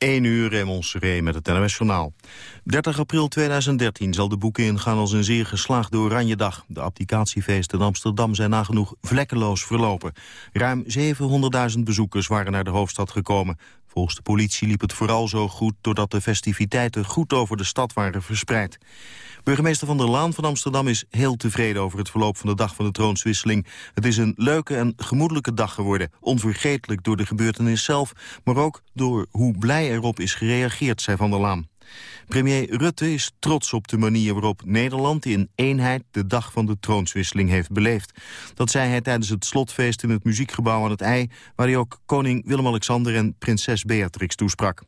1 uur in Seré met het NOS Journaal. 30 april 2013 zal de boeken ingaan als een zeer geslaagde Oranjedag. De applicatiefeesten in Amsterdam zijn nagenoeg vlekkeloos verlopen. Ruim 700.000 bezoekers waren naar de hoofdstad gekomen. Volgens de politie liep het vooral zo goed doordat de festiviteiten goed over de stad waren verspreid. Burgemeester Van der Laan van Amsterdam is heel tevreden over het verloop van de dag van de troonswisseling. Het is een leuke en gemoedelijke dag geworden. Onvergetelijk door de gebeurtenis zelf, maar ook door hoe blij erop is gereageerd, zei Van der Laan. Premier Rutte is trots op de manier waarop Nederland in eenheid de dag van de troonswisseling heeft beleefd. Dat zei hij tijdens het slotfeest in het muziekgebouw aan het IJ, waar hij ook koning Willem-Alexander en prinses Beatrix toesprak.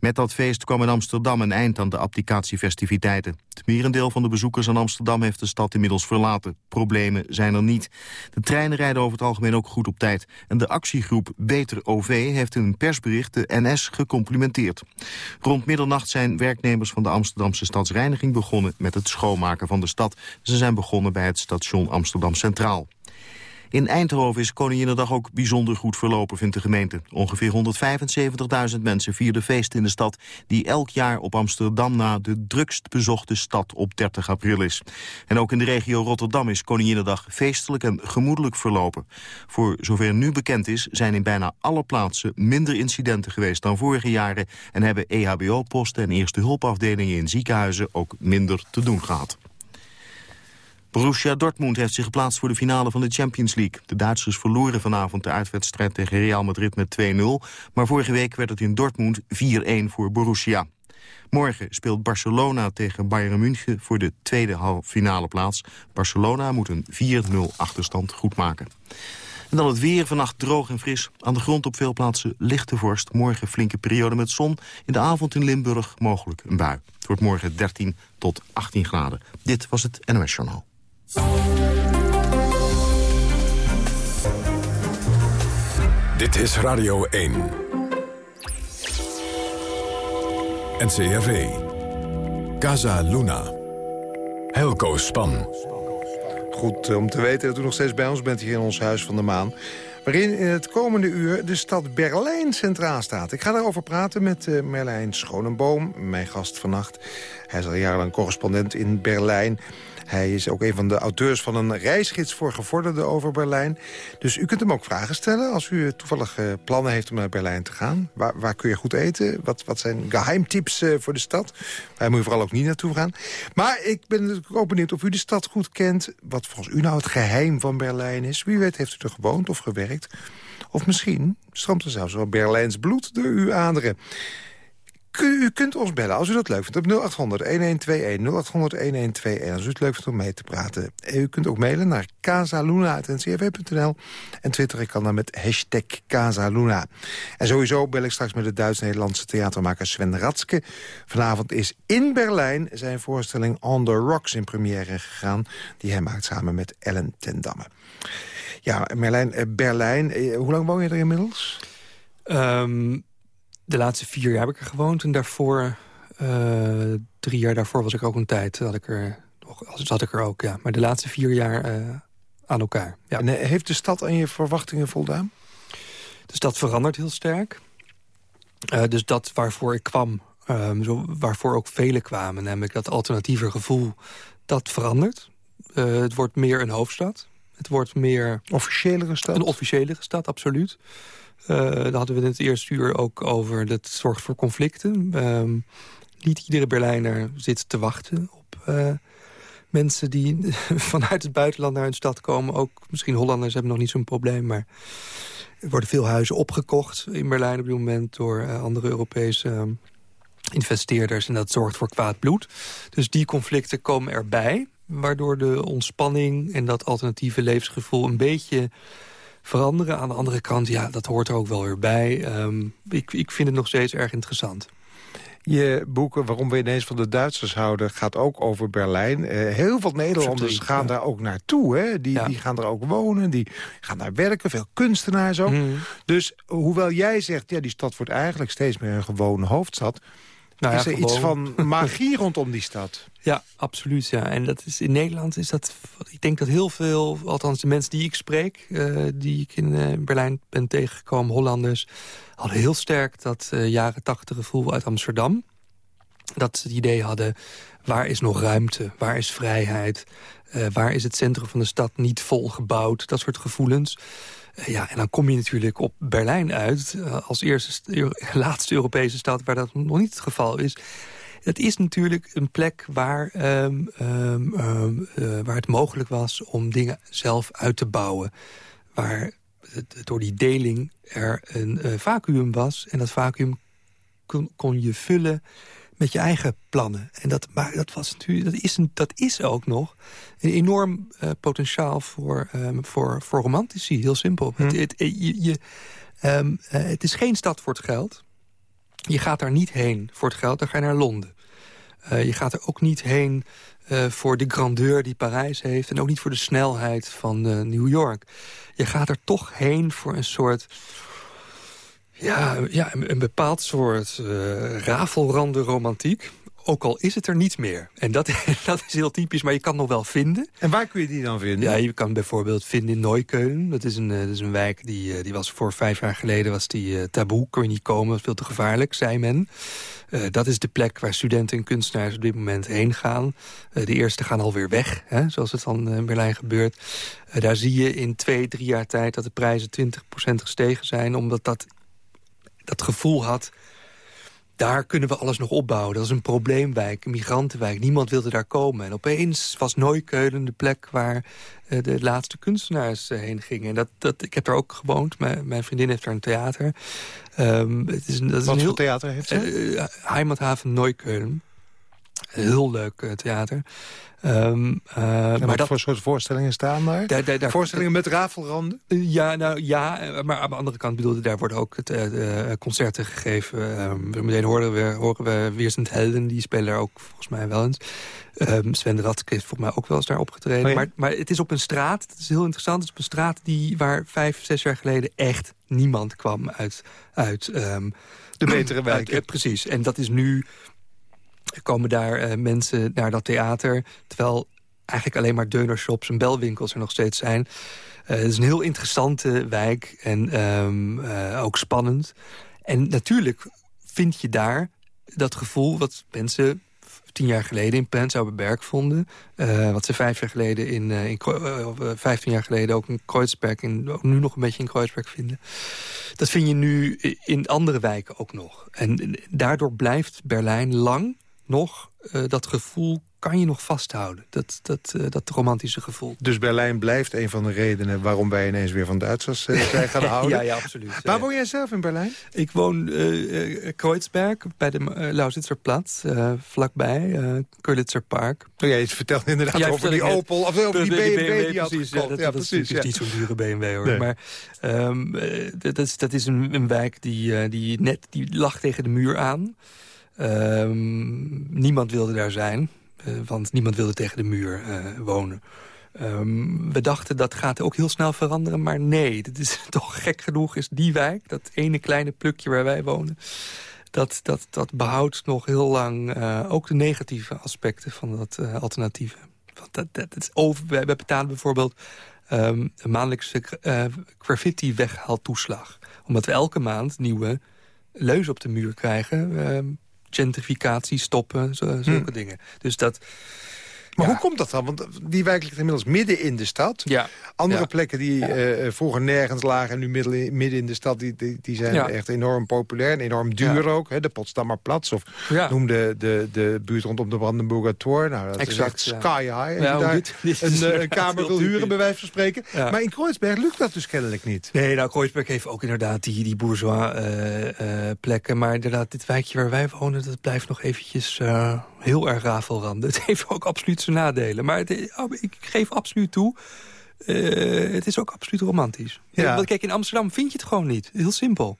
Met dat feest kwam in Amsterdam een eind aan de applicatiefestiviteiten. Het merendeel van de bezoekers aan Amsterdam heeft de stad inmiddels verlaten. Problemen zijn er niet. De treinen rijden over het algemeen ook goed op tijd. En de actiegroep Beter OV heeft in een persbericht de NS gecomplimenteerd. Rond middernacht zijn werknemers van de Amsterdamse stadsreiniging begonnen met het schoonmaken van de stad. Ze zijn begonnen bij het station Amsterdam Centraal. In Eindhoven is Koninginnedag ook bijzonder goed verlopen, vindt de gemeente. Ongeveer 175.000 mensen vierden feest in de stad... die elk jaar op Amsterdam na de drukst bezochte stad op 30 april is. En ook in de regio Rotterdam is Koninginnedag feestelijk en gemoedelijk verlopen. Voor zover nu bekend is, zijn in bijna alle plaatsen minder incidenten geweest dan vorige jaren... en hebben EHBO-posten en eerste hulpafdelingen in ziekenhuizen ook minder te doen gehad. Borussia Dortmund heeft zich geplaatst voor de finale van de Champions League. De Duitsers verloren vanavond de uitwedstrijd tegen Real Madrid met 2-0. Maar vorige week werd het in Dortmund 4-1 voor Borussia. Morgen speelt Barcelona tegen Bayern München voor de tweede finale plaats. Barcelona moet een 4-0 achterstand goedmaken. En dan het weer, vannacht droog en fris. Aan de grond op veel plaatsen lichte vorst. Morgen flinke periode met zon. In de avond in Limburg mogelijk een bui. Het wordt morgen 13 tot 18 graden. Dit was het NOS Journaal. Dit is Radio 1. NCRV. Casa Luna. Helco Span. Goed eh, om te weten dat u nog steeds bij ons bent hier in ons Huis van de Maan. Waarin in het komende uur de stad Berlijn centraal staat. Ik ga daarover praten met uh, Merlijn Schonenboom, mijn gast vannacht. Hij is al jarenlang correspondent in Berlijn. Hij is ook een van de auteurs van een reisgids voor gevorderden over Berlijn. Dus u kunt hem ook vragen stellen als u toevallig uh, plannen heeft om naar Berlijn te gaan. Waar, waar kun je goed eten? Wat, wat zijn geheimtips uh, voor de stad? Waar moet vooral ook niet naartoe gaan. Maar ik ben natuurlijk ook benieuwd of u de stad goed kent. Wat volgens u nou het geheim van Berlijn is. Wie weet heeft u er gewoond of gewerkt. Of misschien stroomt er zelfs wel Berlijns bloed door uw aderen. U kunt ons bellen als u dat leuk vindt op 0800-1121. 0800-1121 als u het leuk vindt om mee te praten. U kunt ook mailen naar casaluna.ncrv.nl. En twitter ik kan dan met hashtag Casaluna. En sowieso bel ik straks met de Duits-Nederlandse theatermaker Sven Ratske. Vanavond is in Berlijn zijn voorstelling On the Rocks in première gegaan. Die hij maakt samen met Ellen ten Damme. Ja, Merlijn, eh, Berlijn. Eh, hoe lang woon je er inmiddels? Um, de laatste vier jaar heb ik er gewoond. En daarvoor, uh, drie jaar daarvoor was ik ook een tijd. Dat ik er, zat ik er ook, ja. Maar de laatste vier jaar uh, aan elkaar. Ja. En eh, heeft de stad aan je verwachtingen voldaan? De stad verandert heel sterk. Uh, dus dat waarvoor ik kwam, um, zo, waarvoor ook velen kwamen... namelijk dat alternatieve gevoel, dat verandert. het wordt meer een hoofdstad. Het wordt meer... Officiële stad? Een officiële stad, absoluut. Uh, daar hadden we in het eerste uur ook over. Dat zorgt voor conflicten. Uh, niet iedere Berlijner zit te wachten op uh, mensen die vanuit het buitenland naar hun stad komen. Ook misschien Hollanders hebben nog niet zo'n probleem. Maar er worden veel huizen opgekocht in Berlijn op dit moment... door uh, andere Europese investeerders. En dat zorgt voor kwaad bloed. Dus die conflicten komen erbij. Waardoor de ontspanning en dat alternatieve levensgevoel... een beetje veranderen. Aan de andere kant, ja, dat hoort er ook wel weer bij. Ehm, ik, ik vind het nog steeds erg interessant. Je boeken Waarom we ineens van de Duitsers houden... gaat ook over Berlijn. Uh, heel veel Nederlanders gaan daar ook naartoe. Hè? Die, die gaan er ook wonen, die gaan daar werken. Veel kunstenaars ook. Mhm. Dus hoewel jij zegt, ja, die stad wordt eigenlijk steeds meer een gewone hoofdstad Nou ja, is er iets van magie rondom die stad? Ja, absoluut. Ja. En dat is, in Nederland is dat... Ik denk dat heel veel, althans de mensen die ik spreek... Uh, die ik in uh, Berlijn ben tegengekomen, Hollanders... hadden heel sterk dat uh, jaren tachtig gevoel uit Amsterdam. Dat ze het idee hadden, waar is nog ruimte? Waar is vrijheid? waar is het centrum van de stad niet vol gebouwd? Dat soort gevoelens. Ja, en dan kom je natuurlijk op Berlijn uit... als eerste, laatste Europese stad waar dat nog niet het geval is. Het is natuurlijk een plek waar, um, um, uh, waar het mogelijk was om dingen zelf uit te bouwen. Waar door die deling er een vacuüm was. En dat vacuüm kon, kon, je vullen met je eigen plannen. En dat, maar dat, was natuurlijk, dat, is, een, dat is ook nog een enorm uh, potentiaal voor, um, voor, voor romantici. Heel simpel. Hm. Het, het, je, je, um, uh, het is geen stad voor het geld. Je gaat daar niet heen voor het geld, dan ga je naar Londen. Uh, je gaat er ook niet heen uh, voor de grandeur die Parijs heeft... en ook niet voor de snelheid van uh, New York. Je gaat er toch heen voor een soort... Ja, ja een, een bepaald soort rafelrande romantiek. Ook al is het er niet meer. En dat, dat is heel typisch, maar je kan het nog wel vinden. En waar kun je die dan vinden? Ja, je kan bijvoorbeeld vinden in Neukölln. Dat is een, dat is een wijk die, die was voor vijf jaar geleden was die, uh, taboe. Kon je niet komen, veel te gevaarlijk, zei men. Uh, dat is de plek waar studenten en kunstenaars op dit moment heen gaan. Uh, de eerste gaan alweer weg, hè, zoals het dan in Berlijn gebeurt. daar zie je in twee, drie jaar tijd dat de prijzen 20% gestegen zijn... omdat dat, dat gevoel had daar kunnen we alles nog opbouwen. Dat is een probleemwijk, een migrantenwijk. Niemand wilde daar komen. En opeens was Nooikeulen de plek waar uh, de laatste kunstenaars uh, heen gingen. En dat, dat, ik heb daar ook gewoond. Mijn, mijn vriendin heeft daar een theater. Um, het is, dat is Wat een voor heel, theater heeft ze? Uh, Heimathaven Nooikeulen. Heel leuk theater. Um, uh, maar wat dat, voor soort voorstellingen staan daar? daar, daar, daar voorstellingen met rafelranden? Ja, nou, ja, maar aan de andere kant bedoelde, daar worden ook het, uh, concerten gegeven. Um, meteen horen we, horen we Weersend Helden, die spelen daar ook volgens mij wel eens. Um, Sven Radke heeft volgens mij ook wel eens daar opgetreden. Oh ja? maar, maar het is op een straat, het is heel interessant, het is op een straat die, waar vijf, zes jaar geleden echt niemand kwam uit... uit um, de betere wijken. Precies, en dat is nu komen daar uh, mensen naar dat theater... terwijl eigenlijk alleen maar deunershops en belwinkels er nog steeds zijn. Uh, het is een heel interessante wijk en um, uh, ook spannend. En natuurlijk vind je daar dat gevoel wat mensen tien jaar geleden in Prenzlauer vonden. Wat ze vijf jaar geleden in, in vijftien jaar geleden ook in Kreuzberg... en nu nog een beetje in Kreuzberg vinden. Dat vind je nu in andere wijken ook nog. En daardoor blijft Berlijn lang nog uh, dat gevoel kan je nog vasthouden. Dat, dat, uh, dat romantische gevoel. Dus Berlijn blijft een van de redenen waarom wij ineens weer van Duitsers uh, zijn gaan houden? ja, ja, absoluut. Waar woon jij zelf in Berlijn? Ik woon uh, Kreuzberg, bij de uh, Lausitzerplatz, vlakbij, uh, Kurlitzer Park. Oh, jij vertelde inderdaad over die Opel, of over die, die BMW, BMW die precies, ja, dat, ja, dat precies. is ja. niet zo'n dure BMW hoor. Nee. Maar um, dat, is, dat is een, een wijk die, die net die lag tegen de muur aan. Um, niemand wilde daar zijn, uh, want niemand wilde tegen de muur uh, wonen. Um, we dachten dat gaat ook heel snel veranderen, maar nee. Dat is toch gek genoeg is die wijk, dat ene kleine plukje waar wij wonen... dat, dat, dat behoudt nog heel lang uh, ook de negatieve aspecten van dat alternatieve. Want dat, dat is over, wij betalen bijvoorbeeld um, een maandelijkse graffiti-weghaaltoeslag. Omdat we elke maand nieuwe leuzen op de muur krijgen gentrificatie stoppen, zulke hmm. dingen. Dus dat... Maar ja. hoe komt dat dan? Want die wijk ligt inmiddels midden in de stad. Ja. Andere ja. plekken die uh, vroeger nergens lagen... en nu midden, midden in de stad, die, die, die zijn echt enorm populair... en enorm duur ook. Hè? De Potsdamer Platz, of noem de, de, de buurt rondom de Brandenburger Tor. Nou, dat exact, is echt sky high. En daar dit, dit een, uh, een kamer wil huren, bij wijze van spreken. Maar in Kreuzberg lukt dat dus kennelijk niet. Nee, nou, Kreuzberg heeft ook inderdaad die, die bourgeois uh, plekken. Maar inderdaad, dit wijkje waar wij wonen... dat blijft nog eventjes heel erg rafelranden. Het heeft ook absoluut zijn nadelen. Maar het, ik geef absoluut toe... Uh, het is ook absoluut romantisch. Ja. Want kijk, in Amsterdam vind je het gewoon niet. Heel simpel.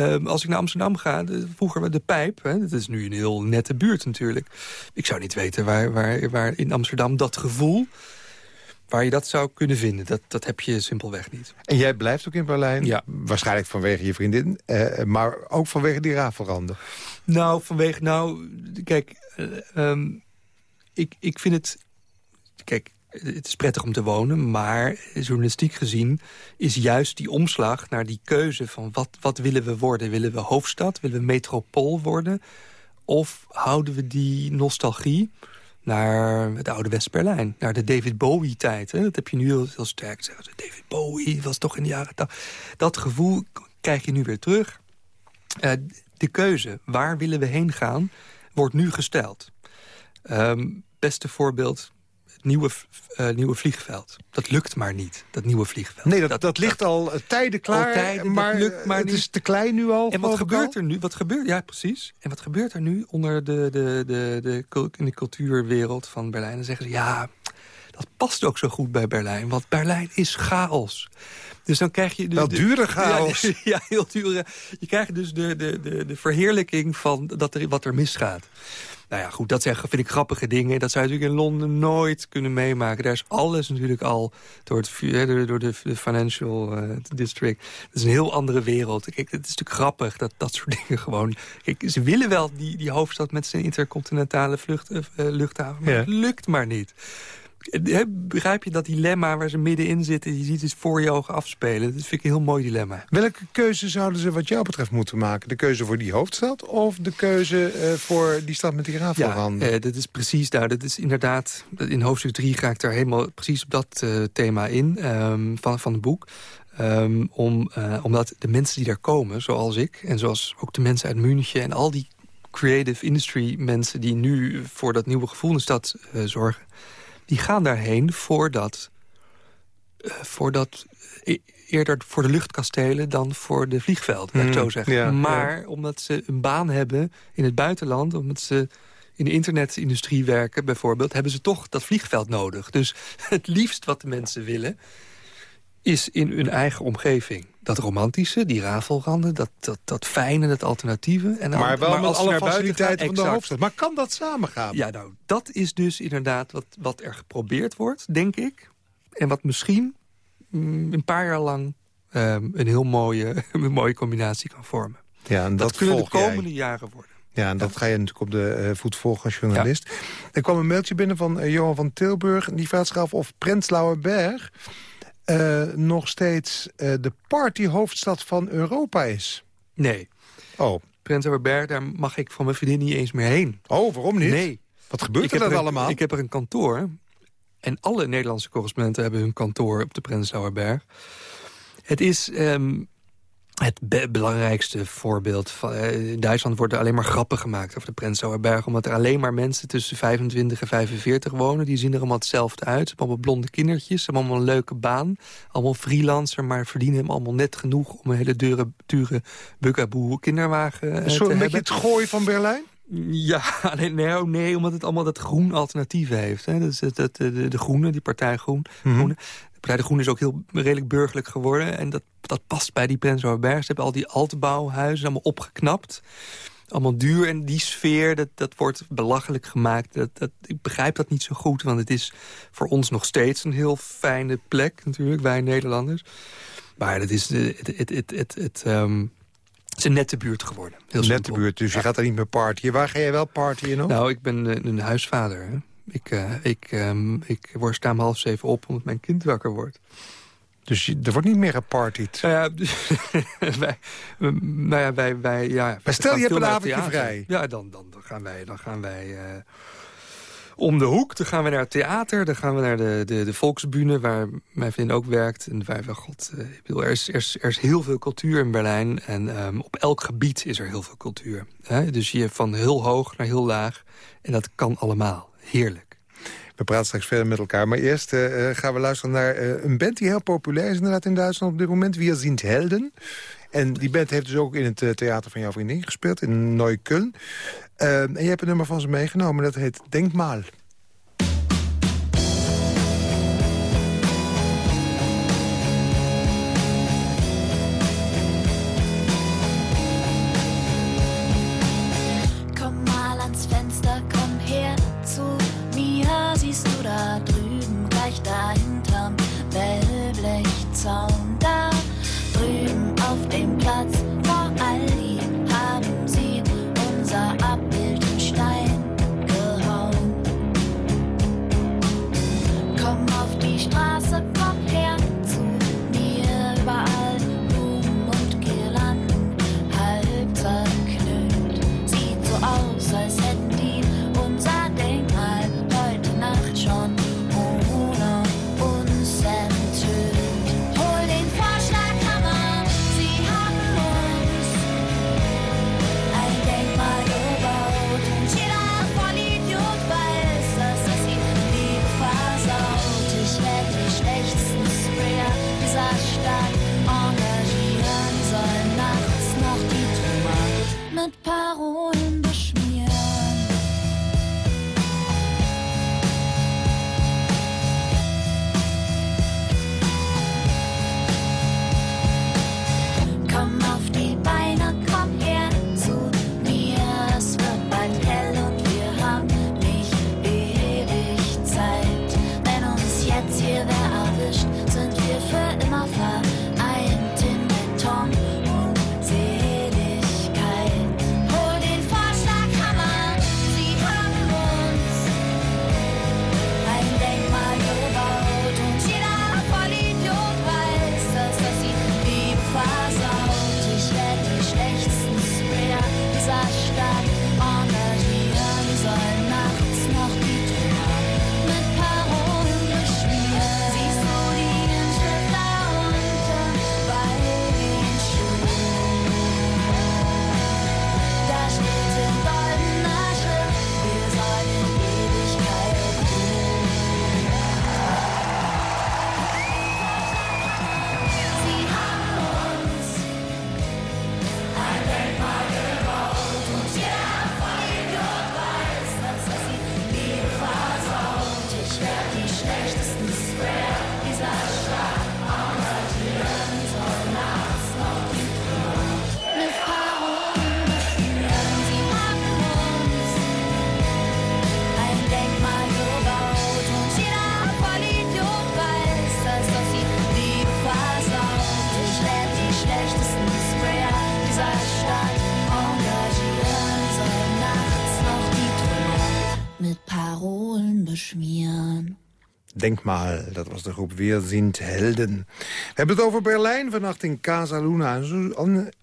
Uh, als ik naar Amsterdam ga, de, vroeger de Pijp... Hè, dat is nu een heel nette buurt natuurlijk. Ik zou niet weten waar, waar, waar in Amsterdam dat gevoel... waar je dat zou kunnen vinden. Dat, dat heb je simpelweg niet. En jij blijft ook in Berlijn? Ja. Waarschijnlijk vanwege je vriendin, uh, maar ook vanwege die rafelranden. Nou, vanwege... Nou, kijk, uh, um, ik, ik vind het... Kijk, het is prettig om te wonen, maar journalistiek gezien... is juist die omslag naar die keuze van wat, wat willen we worden? Willen we hoofdstad? Willen we metropool worden? Of houden we die nostalgie naar het oude West-Berlijn. Naar de David Bowie-tijd. Dat heb je nu heel, heel sterk. David Bowie was toch in de jaren... Dat gevoel krijg je nu weer terug. Uh, de keuze, waar willen we heen gaan, wordt nu gesteld. Um, beste voorbeeld, het nieuwe, uh, nieuwe vliegveld. Dat lukt maar niet, dat nieuwe vliegveld. Nee, dat, dat, dat ligt al tijden klaar, tijden, maar, lukt maar het niet. is te klein nu al. En wat gebeurt er nu? Wat gebeurt, ja, precies. En wat gebeurt er nu onder de, de, de, de, in de cultuurwereld van Berlijn? Dan zeggen ze, ja, dat past ook zo goed bij Berlijn. Want Berlijn is chaos. Dus dan krijg je... Dus Wel dure chaos. Ja, ja, heel dure. Je krijgt dus de, de, de, de verheerlijking van dat er, wat er misgaat. Nou ja, goed, dat zijn, vind ik grappige dingen. Dat zou je natuurlijk in Londen nooit kunnen meemaken. Daar is alles natuurlijk al door, het, door de, financial uh, district. Dat is een heel andere wereld. Kijk, het is natuurlijk grappig dat dat soort dingen gewoon... Kijk, ze willen wel die, die hoofdstad met zijn intercontinentale vlucht, uh, luchthaven. Maar het lukt maar niet begrijp je dat dilemma waar ze middenin zitten... je ziet het voor je ogen afspelen. Dat vind ik een heel mooi dilemma. Welke keuze zouden ze wat jou betreft moeten maken? De keuze voor die hoofdstad of de keuze eh, voor die stad met die rafelranden? Ja, uh, dat is precies daar. Dat is inderdaad, in hoofdstuk 3 ga ik daar helemaal precies op dat uh, thema in um, van, van het boek. Um, om, omdat de mensen die daar komen, zoals ik... en zoals ook de mensen uit München en al die creative industry mensen... die nu voor dat nieuwe gevoel in de stad zorgen die gaan daarheen voordat, uh, voordat e-, eerder voor de luchtkastelen dan voor de vliegvelden, mm, zo zeggen. maar omdat ze een baan hebben in het buitenland, omdat ze in de internetindustrie werken bijvoorbeeld... hebben ze toch dat vliegveld nodig. Dus het liefst wat de mensen willen is in hun eigen omgeving. Dat romantische, die rafelranden, dat, dat, dat fijne, dat alternatieve. En dan, maar wel maar met alle faciliteiten van de hoofdstad. Maar kan dat samengaan? Ja, nou, dat is dus inderdaad wat, wat er geprobeerd wordt, denk ik. En wat misschien mm, een paar jaar lang um, een heel mooie, een mooie combinatie kan vormen. Ja, en dat, dat kunnen de komende jaren worden. Ja, en dat ga je natuurlijk op de uh, voet volgen als journalist. Er kwam een mailtje binnen van uh, Johan van Tilburg. Die vraagt zich af of Prenzlauer Berg uh, nog steeds uh, de partyhoofdstad van Europa is. Nee. Oh. Prenzlauer Berg, daar mag ik van mijn vriendin niet eens meer heen. Oh, waarom niet? Nee. Wat gebeurt er dan allemaal? Ik heb er een kantoor. En alle Nederlandse correspondenten hebben hun kantoor op de Prenzlauer Berg. Het is... Um, het belangrijkste voorbeeld. Van, uh, in Duitsland worden alleen maar grappen gemaakt over de Prenzlauer Berg. Omdat er alleen maar mensen tussen 25 en 45 wonen. Die zien er allemaal hetzelfde uit. Ze hebben allemaal blonde kindertjes. Ze hebben allemaal een leuke baan. Allemaal freelancer, maar verdienen hem allemaal net genoeg... om een hele dure, dure Bugaboo kinderwagen uh, Zo een beetje het gooien van Berlijn? Ja, nee, nee, oh, nee, omdat het allemaal dat groen alternatief heeft. Hè. Dat is het, het, de, de groene, die partij groen. Mm groene. Partij de Groen is ook heel redelijk burgerlijk geworden. En dat, dat past bij die Prenzlauer Berg. Ze hebben al die altebouwhuizen allemaal opgeknapt. Allemaal duur. En die sfeer, dat, dat wordt belachelijk gemaakt. Dat, dat, ik begrijp dat niet zo goed. Want het is voor ons nog steeds een heel fijne plek natuurlijk. Wij Nederlanders. Maar het is, het, het, het, het, het, um, het is een nette buurt geworden. Heel nette buurt, dus je gaat er niet meer partyen. Waar ga jij wel partyen nog? Nou, ik ben een, een huisvader. Hè? Ik, uh, ik, um, ik word sta om half zeven op omdat mijn kind wakker wordt. Dus je, er wordt niet meer gepartied? Ja, dus, wij, nou ja, wij, wij, ja, maar stel, je hebt een avondje vrij. Ja, dan, dan, dan gaan wij, dan gaan wij uh, om de hoek. Dan gaan we naar het theater. Dan gaan we naar de, de, de Volksbühne, waar mijn vriend ook werkt. En wij van god, uh, ik bedoel, er, is, er, is, er is heel veel cultuur in Berlijn. En um, op elk gebied is er heel veel cultuur. Hè? Dus je van heel hoog naar heel laag. En dat kan allemaal. Heerlijk. We praten straks verder met elkaar. Maar eerst uh, gaan we luisteren naar uh, een band die heel populair is inderdaad in Duitsland op dit moment. Wir sind Helden. En die band heeft dus ook in het theater van jouw vriendin gespeeld, in Neukölln. Uh, en je hebt een nummer van ze meegenomen, dat heet Denkmaal. Denkmaal, dat was de groep Weer Sint Helden. We hebben het over Berlijn vannacht in Casa Luna.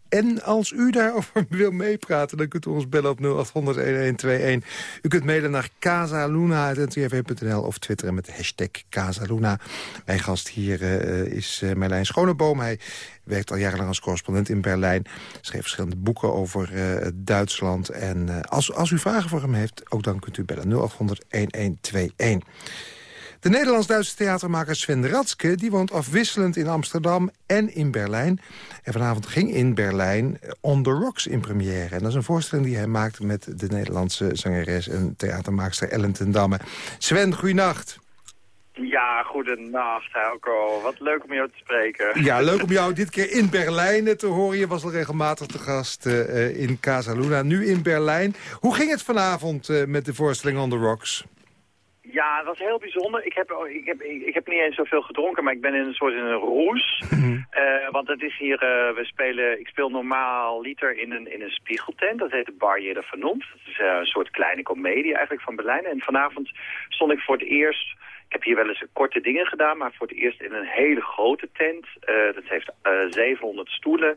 En als u daarover wil meepraten, dan kunt u ons bellen op 0800-1121. U kunt mailen naar casaluna.ntv.nl of twitteren met hashtag Casaluna. Mijn gast hier eh, is uh, Merlijn Schoneboom. Hij werkt al jarenlang als correspondent in Berlijn. Schreef verschillende boeken over uh, Duitsland. En als, als u vragen voor hem heeft, ook dan kunt u bellen 0800-1121. De Nederlands-Duitse theatermaker Sven Ratske... die woont afwisselend in Amsterdam en in Berlijn. En vanavond ging in Berlijn On the Rocks in première. En dat is een voorstelling die hij maakt met de Nederlandse zangeres... en theatermaakster Ellen ten Damme. Sven, goeienacht. Ja, goedenacht Helco. Wat leuk om jou te spreken. Ja, leuk om jou dit keer in Berlijn te horen. Je was al regelmatig te gast uh, in Casa Luna, nu in Berlijn. Hoe ging het vanavond uh, met de voorstelling On the Rocks? Ja, het was heel bijzonder. Ik heb, ik, heb, ik heb niet eens zoveel gedronken, maar ik ben in een soort in een roes. uh, want het is hier, uh, we spelen, ik speel normaal liter in een, in een spiegeltent. Dat heet de Bar Jeder Vernoemd. Dat is uh, een soort kleine komedie eigenlijk van Berlijn. En vanavond stond ik voor het eerst... Ik heb hier wel eens korte dingen gedaan, maar voor het eerst in een hele grote tent. dat heeft 700 stoelen.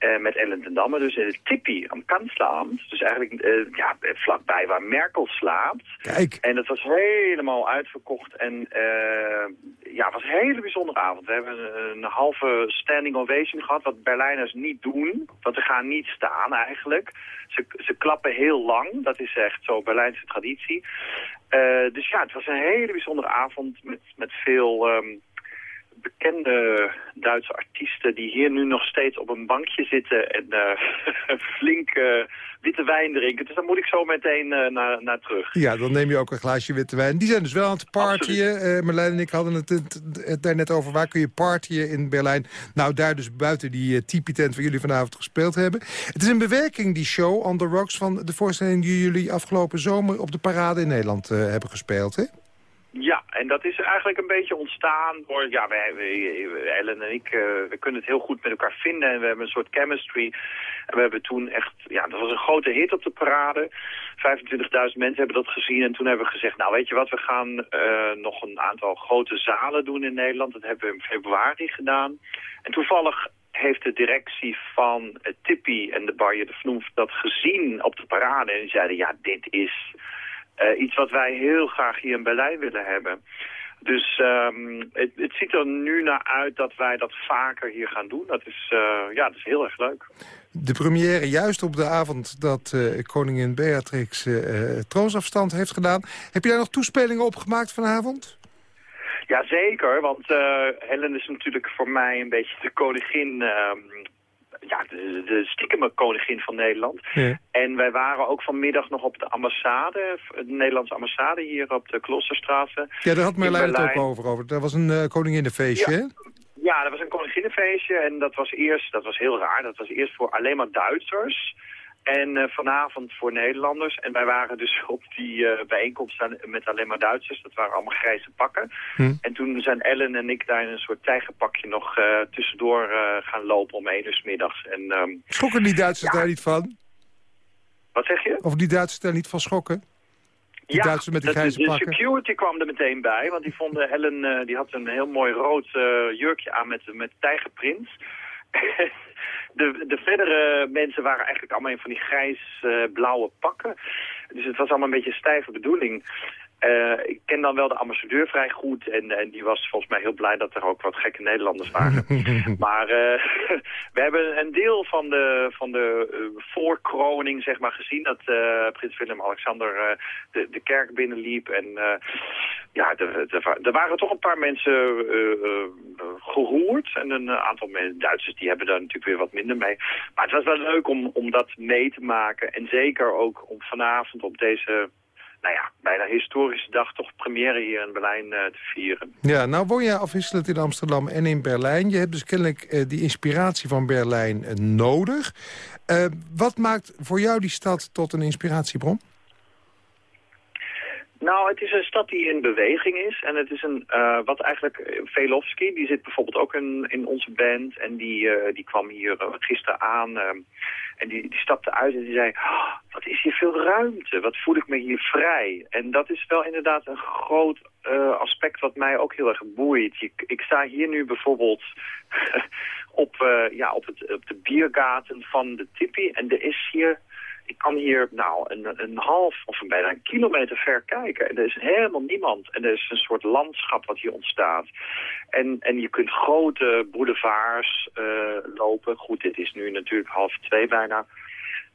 Uh, met Ellen ten Damme, dus in het Tippi am Kansleramt. Dus eigenlijk uh, ja, vlakbij waar Merkel slaapt. Kijk. En dat was helemaal uitverkocht. En uh, ja, het was een hele bijzondere avond. We hebben een, een, halve standing ovation gehad, wat Berlijners niet doen. Want ze gaan niet staan eigenlijk. Ze, ze klappen heel lang, dat is echt zo Berlijnse traditie. dus ja, het was een hele bijzondere avond met, met veel... Um, bekende Duitse artiesten die hier nu nog steeds op een bankje zitten en uh, flink uh, witte wijn drinken. Dus daar moet ik zo meteen uh, naar, naar terug. Ja, dan neem je ook een glaasje witte wijn. Die zijn dus wel aan het partyen. Merlijn en ik hadden het, het, het daar net over. Waar kun je partyen in Berlijn? Nou, daar dus buiten die tipi-tent waar jullie vanavond gespeeld hebben. Het is een bewerking, die show On The Rocks... van de voorstelling die jullie afgelopen zomer op de parade in Nederland hebben gespeeld, hè? Ja, en dat is eigenlijk een beetje ontstaan ja, wij, Ellen en ik, uh, we kunnen het heel goed met elkaar vinden en we hebben een soort chemistry. En we hebben toen echt, ja, dat was een grote hit op de parade. 25.000 mensen hebben dat gezien en toen hebben we gezegd, nou weet je wat, we gaan uh, nog een aantal grote zalen doen in Nederland. Dat hebben we in februari gedaan. En toevallig heeft de directie van het Tippi en de Barje de Vnoef dat gezien op de parade. En die zeiden, ja, dit is... Uh, iets wat wij heel graag hier in Berlijn willen hebben. Dus um, het, het, ziet er nu naar uit dat wij dat vaker hier gaan doen. Dat is, uh, ja, dat is heel erg leuk. De première juist op de avond dat uh, koningin Beatrix troonsafstand heeft gedaan. Heb je daar nog toespelingen op gemaakt vanavond? Jazeker, want Helen is natuurlijk voor mij een beetje de koningin... Ja, de, de stiekeme koningin van Nederland. Ja. En wij waren ook vanmiddag nog op de ambassade, de Nederlandse ambassade hier op de Klosterstraat. Ja, daar had Merlijn het ook over. over. Dat was een eh, koninginnenfeestje, Ja. hè? Ja, dat was een koninginnenfeestje en dat was eerst, dat was heel raar, dat was eerst voor alleen maar Duitsers. En eh, vanavond voor Nederlanders. En wij waren dus op die eh, bijeenkomst met alleen maar Duitsers. Dat waren allemaal grijze pakken. Hm. En toen zijn Ellen en ik daar in een soort tijgerpakje nog eh, tussendoor gaan lopen om één uur 's middags. En ehm, Schokken die Duitsers daar niet van? wat zeg je? Of die Duitsers daar niet van schokken? Die Duitsers met die dat- grijze de pakken. security kwam er meteen bij, want die vonden Ellen, die had een heel mooi rood jurkje aan met, met tijgerprint. De, de verdere mensen waren eigenlijk allemaal in van die grijs-blauwe pakken. Dus het was allemaal een beetje een stijve bedoeling. Eh, ik ken dan wel de ambassadeur vrij goed en, en die was volgens mij heel blij dat er ook wat gekke Nederlanders waren. maar eh, we hebben een deel van de, van de eh, voorkroning zeg maar, gezien dat prins Willem-Alexander de, de kerk binnenliep. En ja, er, wa- waren toch een paar mensen geroerd en een aantal mensen, Duitsers die hebben daar natuurlijk weer wat minder mee. Maar het was wel leuk om, om dat mee te maken en zeker ook om vanavond op deze nou ja, bijna historische dag toch première hier in Berlijn eh, te vieren. Ja, nou woon jij afwisselend in Amsterdam en in Berlijn. Je hebt dus kennelijk eh, die inspiratie van Berlijn eh, nodig. Wat maakt voor jou die stad tot een inspiratiebron? Nou, het is een stad die in beweging is. En het is een, eh, wat eigenlijk, eh, Velofsky, die zit bijvoorbeeld ook in, in onze band. En die, eh, die kwam hier gisteren aan. en die, die stapte uit en die zei, "Ah, wat is hier veel ruimte. Wat voel ik me hier vrij. En dat is wel inderdaad een groot aspect wat mij ook heel erg boeit. Ik, ik sta hier nu bijvoorbeeld op, ja, op, het, op de biergaten van de Tipi. En er is hier ik kan hier nou een, een half of een bijna een kilometer ver kijken. En er is helemaal niemand. En er is een soort landschap wat hier ontstaat. En, en je kunt grote boulevards eh, lopen. Goed, dit is nu natuurlijk half twee bijna.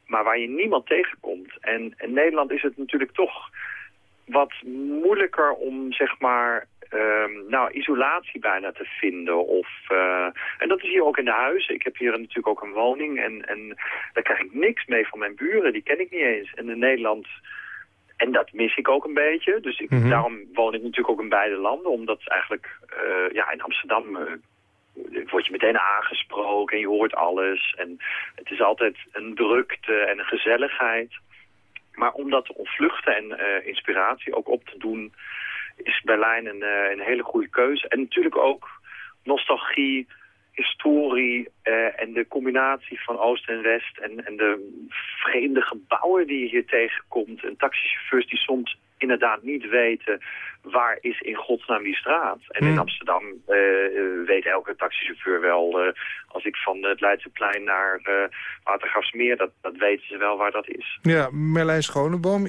Maar waar je niemand tegenkomt. En in Nederland is het natuurlijk toch wat moeilijker om zeg maar ehm, nou, isolatie bijna te vinden. Of, eh, en dat is hier ook in de huizen. Ik heb hier natuurlijk ook een woning en, en daar krijg ik niks mee van mijn buren. Die ken ik niet eens. En in Nederland... En dat mis ik ook een beetje. Dus ik, Mhm. daarom woon ik natuurlijk ook in beide landen. Omdat eigenlijk, eh, ja, in Amsterdam eh, word je meteen aangesproken en je hoort alles. En het is altijd een drukte en een gezelligheid. Maar om dat te ontvluchten en inspiratie ook op te doen, is Berlijn een, eh, een hele goede keuze. En natuurlijk ook nostalgie, historie eh, en de combinatie van Oost en West en, en de vreemde gebouwen die je hier tegenkomt. En taxichauffeurs die soms inderdaad niet weten waar is in godsnaam die straat. En in Hmm. Amsterdam eh, weet elke taxichauffeur wel, eh, als ik van het Leidseplein naar Watergraafsmeer, dat, dat weten ze wel waar dat is. Ja, Merlijn Schoneboom.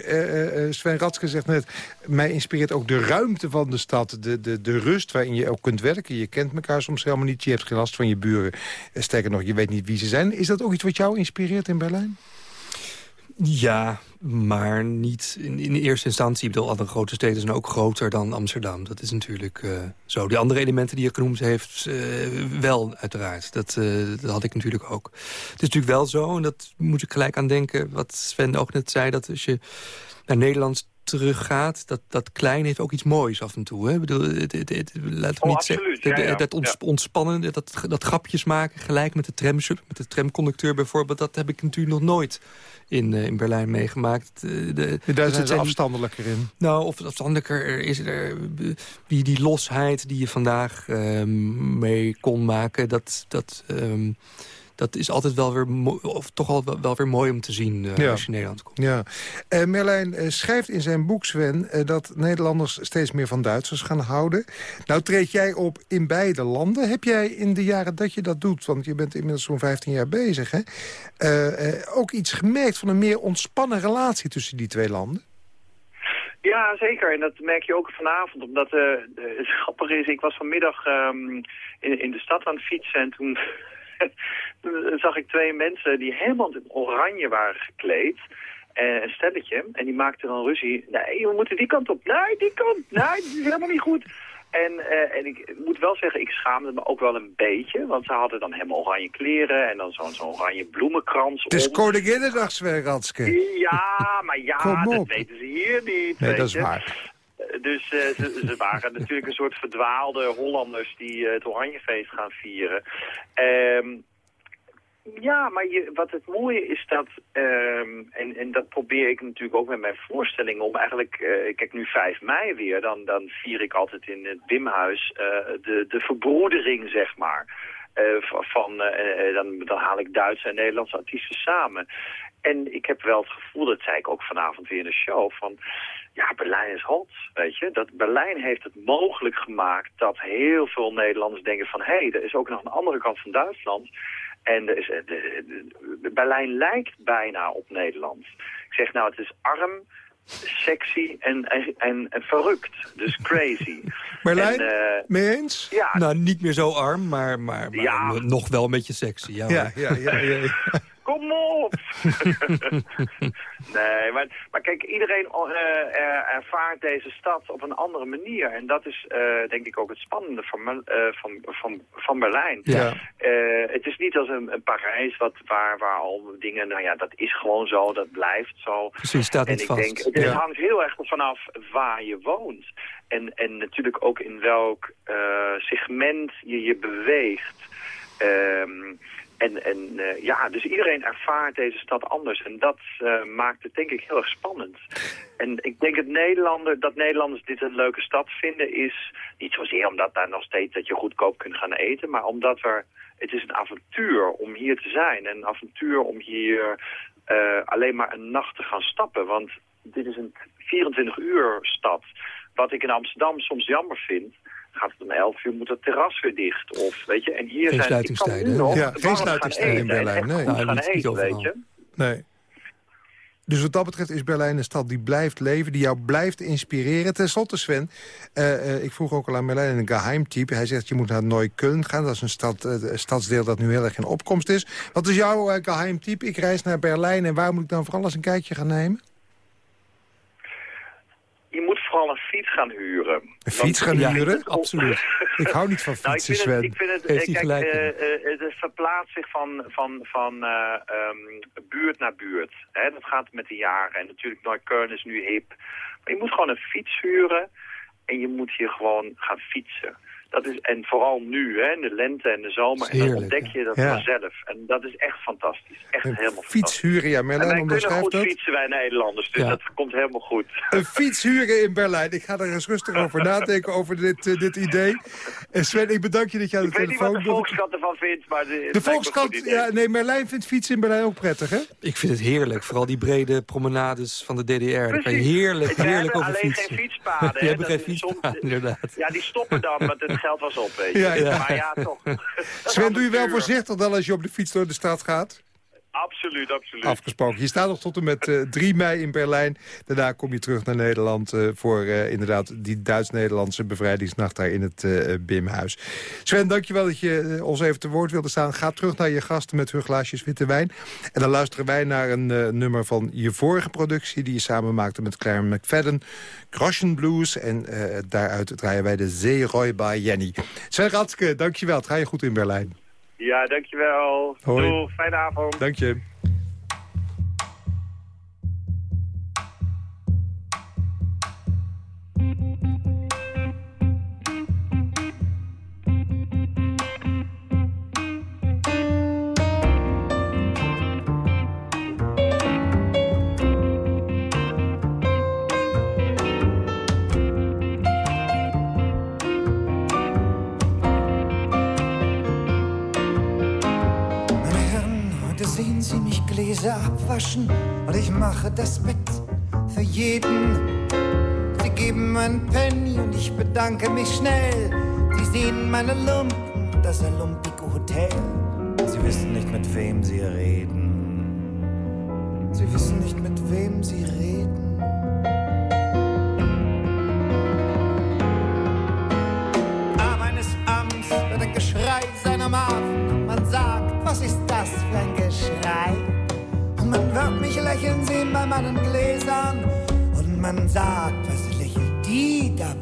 Sven Ratske zegt net... mij inspireert ook de ruimte van de stad. De, de, de rust waarin je ook kunt werken. Je kent elkaar soms helemaal niet. Je hebt geen last van je buren. Sterker nog, je weet niet wie ze zijn. Is dat ook iets wat jou inspireert in Berlijn? Ja, maar niet in, in eerste instantie. Ik bedoel, alle grote steden zijn ook groter dan Amsterdam. Dat is natuurlijk eh, zo. Die andere elementen die je genoemd heeft, eh, wel uiteraard. Dat, eh, dat had ik natuurlijk ook. Het is natuurlijk wel zo, en dat moet ik gelijk aan denken... wat Sven ook net zei, dat als je naar Nederland teruggaat... dat, dat klein heeft ook iets moois af en toe. Hè? Ik bedoel, het, het, het, laat ik Oh, niet zeggen- absoluut. Ja, dat- ja. dat ons- ontspannen, dat, dat grapjes maken... gelijk met de, tram, met de tramconducteur bijvoorbeeld... dat heb ik natuurlijk nog nooit in, eh, in Berlijn meegemaakt. Eh, De, Daar dus zijn het ze zijn- afstandelijker in. nou, of afstandelijker is er die, die losheid die je vandaag ehm, mee kon maken. Dat, dat, ehm, dat is altijd wel weer, of toch al wel, wel weer mooi om te zien eh, Ja. als je in Nederland komt. Ja. Eh, Merlijn eh, schrijft in zijn boek, Sven... dat Nederlanders steeds meer van Duitsers gaan houden. Nou treed jij op in beide landen. Heb jij in de jaren dat je dat doet... want je bent inmiddels zo'n 15 jaar bezig... Hè, eh, eh, ook iets gemerkt van een meer ontspannen relatie tussen die twee landen? Ja, zeker. En dat merk je ook vanavond. Omdat eh, de- het grappige is, ik was vanmiddag ehm, in, in de stad aan het fietsen en toen zag ik twee mensen die helemaal in oranje waren gekleed. Eh, een stelletje. En die maakten dan ruzie. Nee, we moeten die kant op. Nee, die kant. Nee, die is helemaal niet goed. En, eh, en ik moet wel zeggen, ik schaamde me ook wel een beetje. Want ze hadden dan helemaal oranje kleren en dan zo'n oranje bloemenkrans Het is om. Koninginnedag, Sven Radske. Ja, maar ja, dat weten ze hier niet. Nee, dat is je. waar. Dus eh, ze, ze waren natuurlijk een soort verdwaalde Hollanders die eh, het Oranjefeest gaan vieren. Ehm, ja, maar je, wat het mooie is dat, ehm, en, en dat probeer ik natuurlijk ook met mijn voorstellingen om eigenlijk, eh, kijk nu 5 mei weer, dan, dan vier ik altijd in het Bimhuis eh, de, de verbroedering, zeg maar. Van, dan, dan haal ik Duitse en Nederlandse artiesten samen. En ik heb wel het gevoel, dat zei ik ook vanavond weer in de show, van ja, Berlijn is hot, weet je. Dat Berlijn heeft het mogelijk gemaakt dat heel veel Nederlanders denken van... hé, hey, er is ook nog een andere kant van Duitsland. En er is, de, de- de- Berlijn lijkt bijna op Nederland. Ik zeg nou, het is arm, sexy en, en, en, en verrukt. Dus crazy. Berlijn, En, eh, mee eens? ja, Nou, niet meer zo arm, maar, maar, maar Ja. nog wel een beetje sexy. Ja, Ja, ja, ja. ja, ja. Kom op! nee, maar, maar kijk, iedereen eh, er- ervaart deze stad op een andere manier. En dat is eh, denk ik ook het spannende van, eh, van, van, van Berlijn. Ja. Eh, het is niet als een, een Parijs wat, waar, waar al dingen, nou ja, dat is gewoon zo, dat blijft zo. Precies, staat En niet ik vast. denk, het Ja. hangt heel erg vanaf waar je woont. En, en natuurlijk ook in welk eh, segment je je beweegt. Ehm, en en eh, ja, dus iedereen ervaart deze stad anders. En dat eh, maakt het denk ik heel erg spannend. En ik denk het Nederlander, dat Nederlanders dit een leuke stad vinden is... niet zozeer omdat daar nog steeds dat je goedkoop kunt gaan eten... maar omdat er, het is een avontuur om hier te zijn. En een avontuur om hier eh, alleen maar een nacht te gaan stappen. Want dit is een 24 uur stad. Wat ik in Amsterdam soms jammer vind... gaat het om 11 uur, moet het terras weer dicht. Of, weet je, en hier Geen zijn, sluitingstijden, ik kan nu hè? nog Ja, geen sluitingstijden in Berlijn, echt nee. Nou, gaan niet- eten, weet je. Nee. Dus wat dat betreft is Berlijn een stad die blijft leven, die jou blijft inspireren. Ten slotte, Sven, eh, eh, ik vroeg ook al aan Berlijn een geheimtype. Hij zegt, je moet naar Neukölln gaan. Dat is een, stad, eh, een stadsdeel dat nu heel erg in opkomst is. Wat is jouw uh, geheimtype? Ik reis naar Berlijn en waar moet ik dan vooral eens een kijkje gaan nemen? Vooral een fiets gaan huren. Een fiets gaan huren? absoluut. Ik hou niet van Nou, ik fietsen, Sven. ik vind het Heeft eh, kijk, eh, het verplaatst zich van, van, van eh, ehm, buurt naar buurt. Hè? Dat gaat met de jaren. En natuurlijk, Neukölln is nu hip. Maar je moet gewoon een fiets huren en je moet hier gewoon gaan fietsen. Dat is, en vooral nu, hè, in de lente en de zomer. En dan ontdek je dat ja. vanzelf. En dat is echt fantastisch. Echt Een helemaal fiets fantastisch. huren, ja, En Merlijn wij kunnen onderschrijft goed dat. fietsen, wij Nederlanders. Dus Ja. dat komt helemaal goed. Een fiets huren in Berlijn. Ik ga er eens rustig over nadenken over dit, eh, dit idee. En Sven, ik bedank je dat je aan de Ik weet niet wat telefoon de Volkskrant ervan vindt, maar... De, De Volkskrant, ja, nee, Merlijn vindt fietsen in Berlijn ook prettig, hè? Ik vind het heerlijk. Vooral die brede promenades van de DDR. Daar kan je Precies. heerlijk, heerlijk over alleen fietsen. geen fietspaden. Je hè. geen fietspaden, inderdaad. Ja, die stoppen dan, want het geld was op, weet je. Ja, ja. Maar ja, toch. Sven, doe je wel voorzichtig dan als je op de fiets door de stad gaat? Absoluut, absoluut. Afgesproken. Je staat nog tot en met eh, 3 mei in Berlijn. Daarna kom je terug naar Nederland eh, voor eh, inderdaad die Duits-Nederlandse bevrijdingsnacht daar in het eh Bimhuis. Sven, dankjewel dat je eh, ons even te woord wilde staan. Ga terug naar je gasten met hun glaasjes witte wijn. En dan luisteren wij naar een eh, nummer van je vorige productie... die je samen maakte met Claire McFadden, Groschen Blues. En eh, daaruit draaien wij de Zeeroy bij Jenny. Sven Ratske, dankjewel. Het ga je goed in Berlijn. Ja, dankjewel. Hoi. Fijne avond. Dank je. Gläser abwaschen und ich mache das Bett für jeden. Sie geben ein Penny und ich bedanke mich schnell. Sie sehen meine Lumpen, das Olympiko Hotel. Sie wissen nicht, mit wem Sie reden. Sie wissen nicht, mit wem Sie reden. Lächeln sehen bei meinen Gläsern und man sagt, was lächelt die dabei?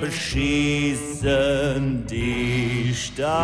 Beschießen die Stadt.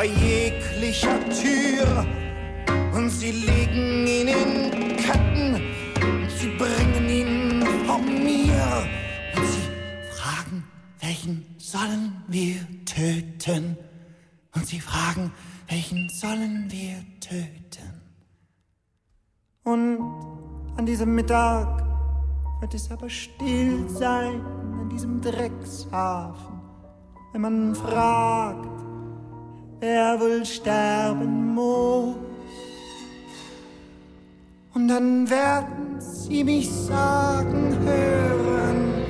Bei jeglicher Tür und sie legen ihn in Ketten und sie bringen ihn von mir und sie fragen, welchen sollen wir töten? Und sie fragen, welchen sollen wir töten? Und an diesem Mittag wird es aber still sein in diesem Dreckshafen, wenn man fragt, wer wohl sterben muss. Und dann werden sie mich sagen hören.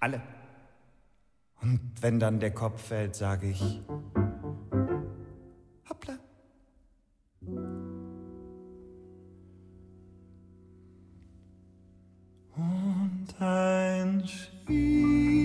Alle. Und wenn dann der Kopf fällt, sage ich, hoppla. Und ein Schiff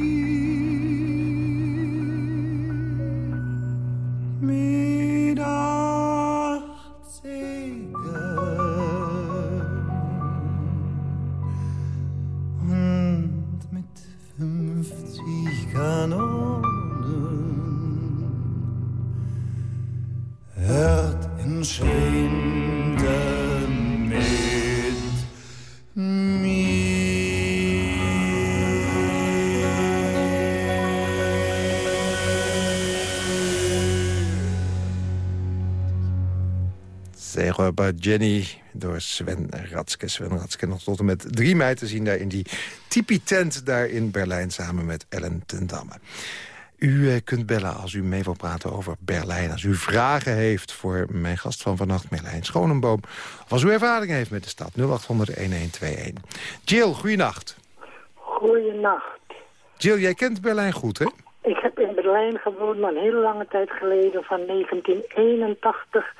mit Zeerober Jenny door Sven Ratske. Sven Ratske nog tot en met 3 mei te zien daar in die Tipi-tent daar in Berlijn... samen met Ellen ten. U eh, kunt bellen als u mee wilt praten over Berlijn. Als u vragen heeft voor mijn gast van vannacht, Merlijn Schonenboom. Of als u ervaring heeft met de stad, 0800-1121. Jill, goeienacht. Goeienacht. Jill, jij kent Berlijn goed, hè? Ik heb in Berlijn gewoond, maar een hele lange tijd geleden, van 1981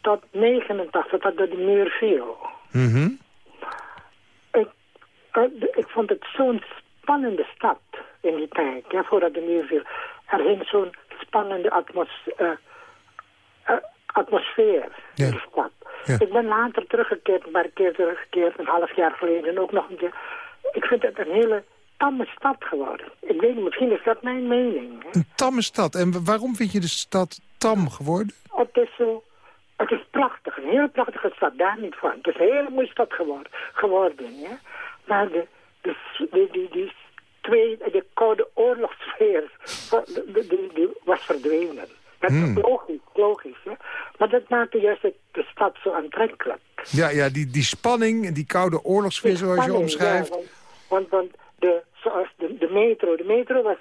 tot 89, tot de muur viel. Mhm. Ik, eh, ik vond het zo'n spannende stad in die tijd, ja, voordat de muur viel. Er hing zo'n spannende atmos, eh, eh, atmosfeer Ja. in de stad. Ja. Ik ben later teruggekeerd, een paar keer teruggekeerd, een half jaar geleden ook nog een keer. Ik vind het een hele tamme stad geworden. Ik weet niet, misschien is dat mijn mening. hè. Een tamme stad. En wa- waarom vind je de stad tam geworden? Het is zo... Het is prachtig, een heel prachtige stad, daar niet van. Het is een hele mooie stad geworden, geworden. Maar de, de, die, die, die twee, de koude oorlogssfeer, die, die, die was verdwenen. Dat is logisch, logisch, ja. Maar dat maakte juist de, de stad zo aantrekkelijk. Ja, ja die, die spanning en die koude oorlogssfeer zoals je omschrijft. ja, want, de, zoals de, de metro. De metro was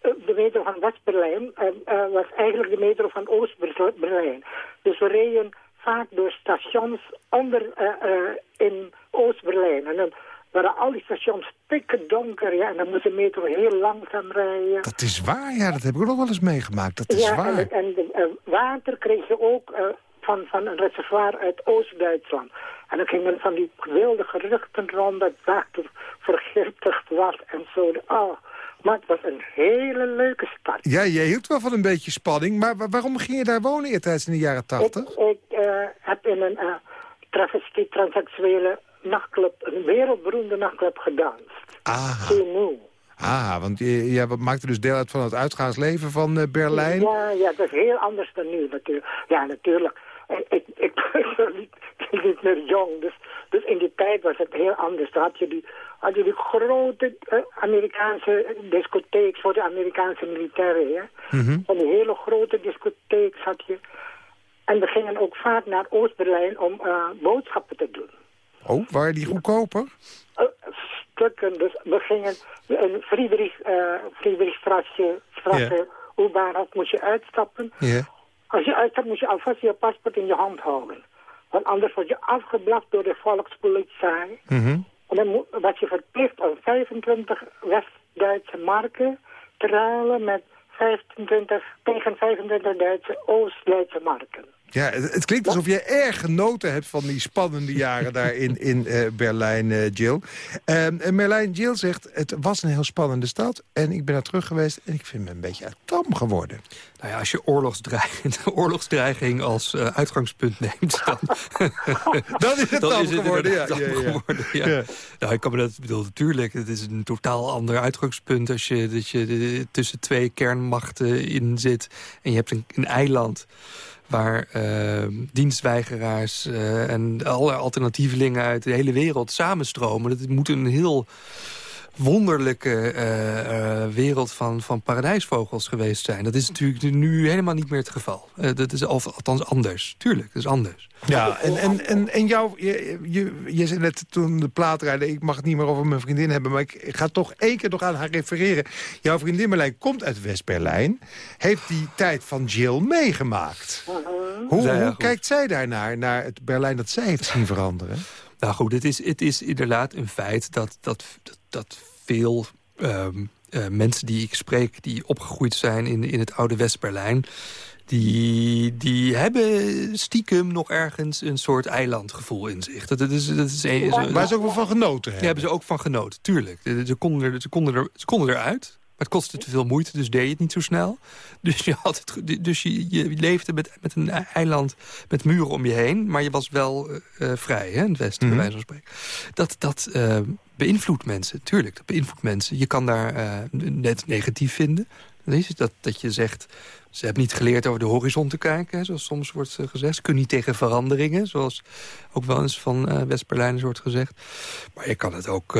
eh, de metro van West-Berlijn eh, eh, was eigenlijk de metro van Oost-Berlijn. Dus we reden vaak door stations onder eh, in Oost-Berlijn. En dan waren al die stations pikken donker, ja, en dan moest de metro heel langzaam rijden. Dat is waar, ja, dat heb ik ook nog wel eens meegemaakt. Dat is ja, waar. en, eh, water kreeg je ook eh, van, van een reservoir uit Oost-Duitsland. En dan gingen van die wilde geruchten rond dat water vergiftigd was en zo. Oh, maar het was een hele leuke stad. Ja, jij hield wel van een beetje spanning, maar wa- waarom ging je daar wonen eertijds in de jaren Ik, tachtig? ik eh, heb in een travestie transseksuele nachtclub, een wereldberoemde nachtclub gedanst. Ah, ah, want je, je maakte dus deel uit van het uitgaansleven van eh, Berlijn. Ja, ja, dat is heel anders dan nu natuurlijk. Ja, natuurlijk. Ik, ik, ik ben niet, niet meer jong, dus, dus in die tijd was het heel anders. Dan had je die, had je die grote eh, Amerikaanse discotheeks voor de Amerikaanse militairen. Hè? Mhm. Van die hele grote discotheeks had je. En we gingen ook vaak naar Oost-Berlijn om eh, boodschappen te doen. Oh, waren die goedkoper? Eh, stukken. Dus we gingen in Friedrich, uh, Friedrichstraatje, Straatje, moest je uitstappen. Ja. Als je uitstapt moet je alvast je paspoort in je hand houden. Want anders word je afgeblaft door de volkspolitie. Mhm. En dan was je verplicht om 25 West-Duitse marken te ruilen met 25, tegen 25 Duitse Oost-Duitse marken. Ja, het, het klinkt alsof je erg genoten hebt van die spannende jaren daar in, in eh, Berlijn, eh, Jill. Ehm, en Merlijn Jill zegt, het was een heel spannende stad. En ik ben er terug geweest en ik vind me een beetje tam geworden. Nou ja, als je oorlogsdreiging, oorlogsdreiging als eh, uitgangspunt neemt... dan, Dan is het dan tam is het geworden, ja. inderdaad tam ja, ja. geworden, ja. Ja. Nou, ik kan me dat bedoel, natuurlijk. Het is een totaal ander uitgangspunt als je, dat je tussen twee kernmachten in zit. En je hebt een, een eiland waar eh, dienstweigeraars eh, en alle alternatievelingen uit de hele wereld samenstromen. Dat moet een heel wonderlijke eh, eh, wereld van, van paradijsvogels geweest zijn. Dat is natuurlijk nu helemaal niet meer het geval. Eh, dat is al- althans anders. Tuurlijk, dat is anders. Ja, en, en, en, en jou, je, je, je zei net toen de plaat rijden... ik mag het niet meer over mijn vriendin hebben... maar ik, ga toch één keer nog aan haar refereren. Jouw vriendin Merlijn komt uit West-Berlijn. Heeft die tijd van Jill meegemaakt. Hoe, Ja, ja, hoe goed. kijkt zij daarnaar, naar het Berlijn dat zij heeft zien veranderen? Nou goed, het is, het is inderdaad een feit dat, dat, dat, dat veel ehm, eh, mensen die ik spreek... die opgegroeid zijn in, in het oude West-Berlijn... Die, die hebben stiekem nog ergens een soort eilandgevoel in zich. Dat, dat is, dat is een, zo- Waar ze ook wel van genoten Daar hebben. hebben ze ook van genoten, tuurlijk. Ze ze konden, er, ze, konden er, ze konden eruit. Maar het kostte te veel moeite, dus deed je het niet zo snel. Dus je, had het, dus je, je leefde met, met een eiland met muren om je heen. Maar je was wel eh, eh, vrij, hè, in het westen, bij wijze van spreken. Dat, dat eh, beïnvloedt mensen, tuurlijk. Dat beïnvloedt mensen. Je kan daar eh, net negatief vinden. Dat is dat, dat je zegt... Ze hebben niet geleerd over de horizon te kijken, hè, zoals soms wordt eh, gezegd. Ze kunnen niet tegen veranderingen, zoals ook wel eens van eh West-Berlijners wordt gezegd. Maar je kan het ook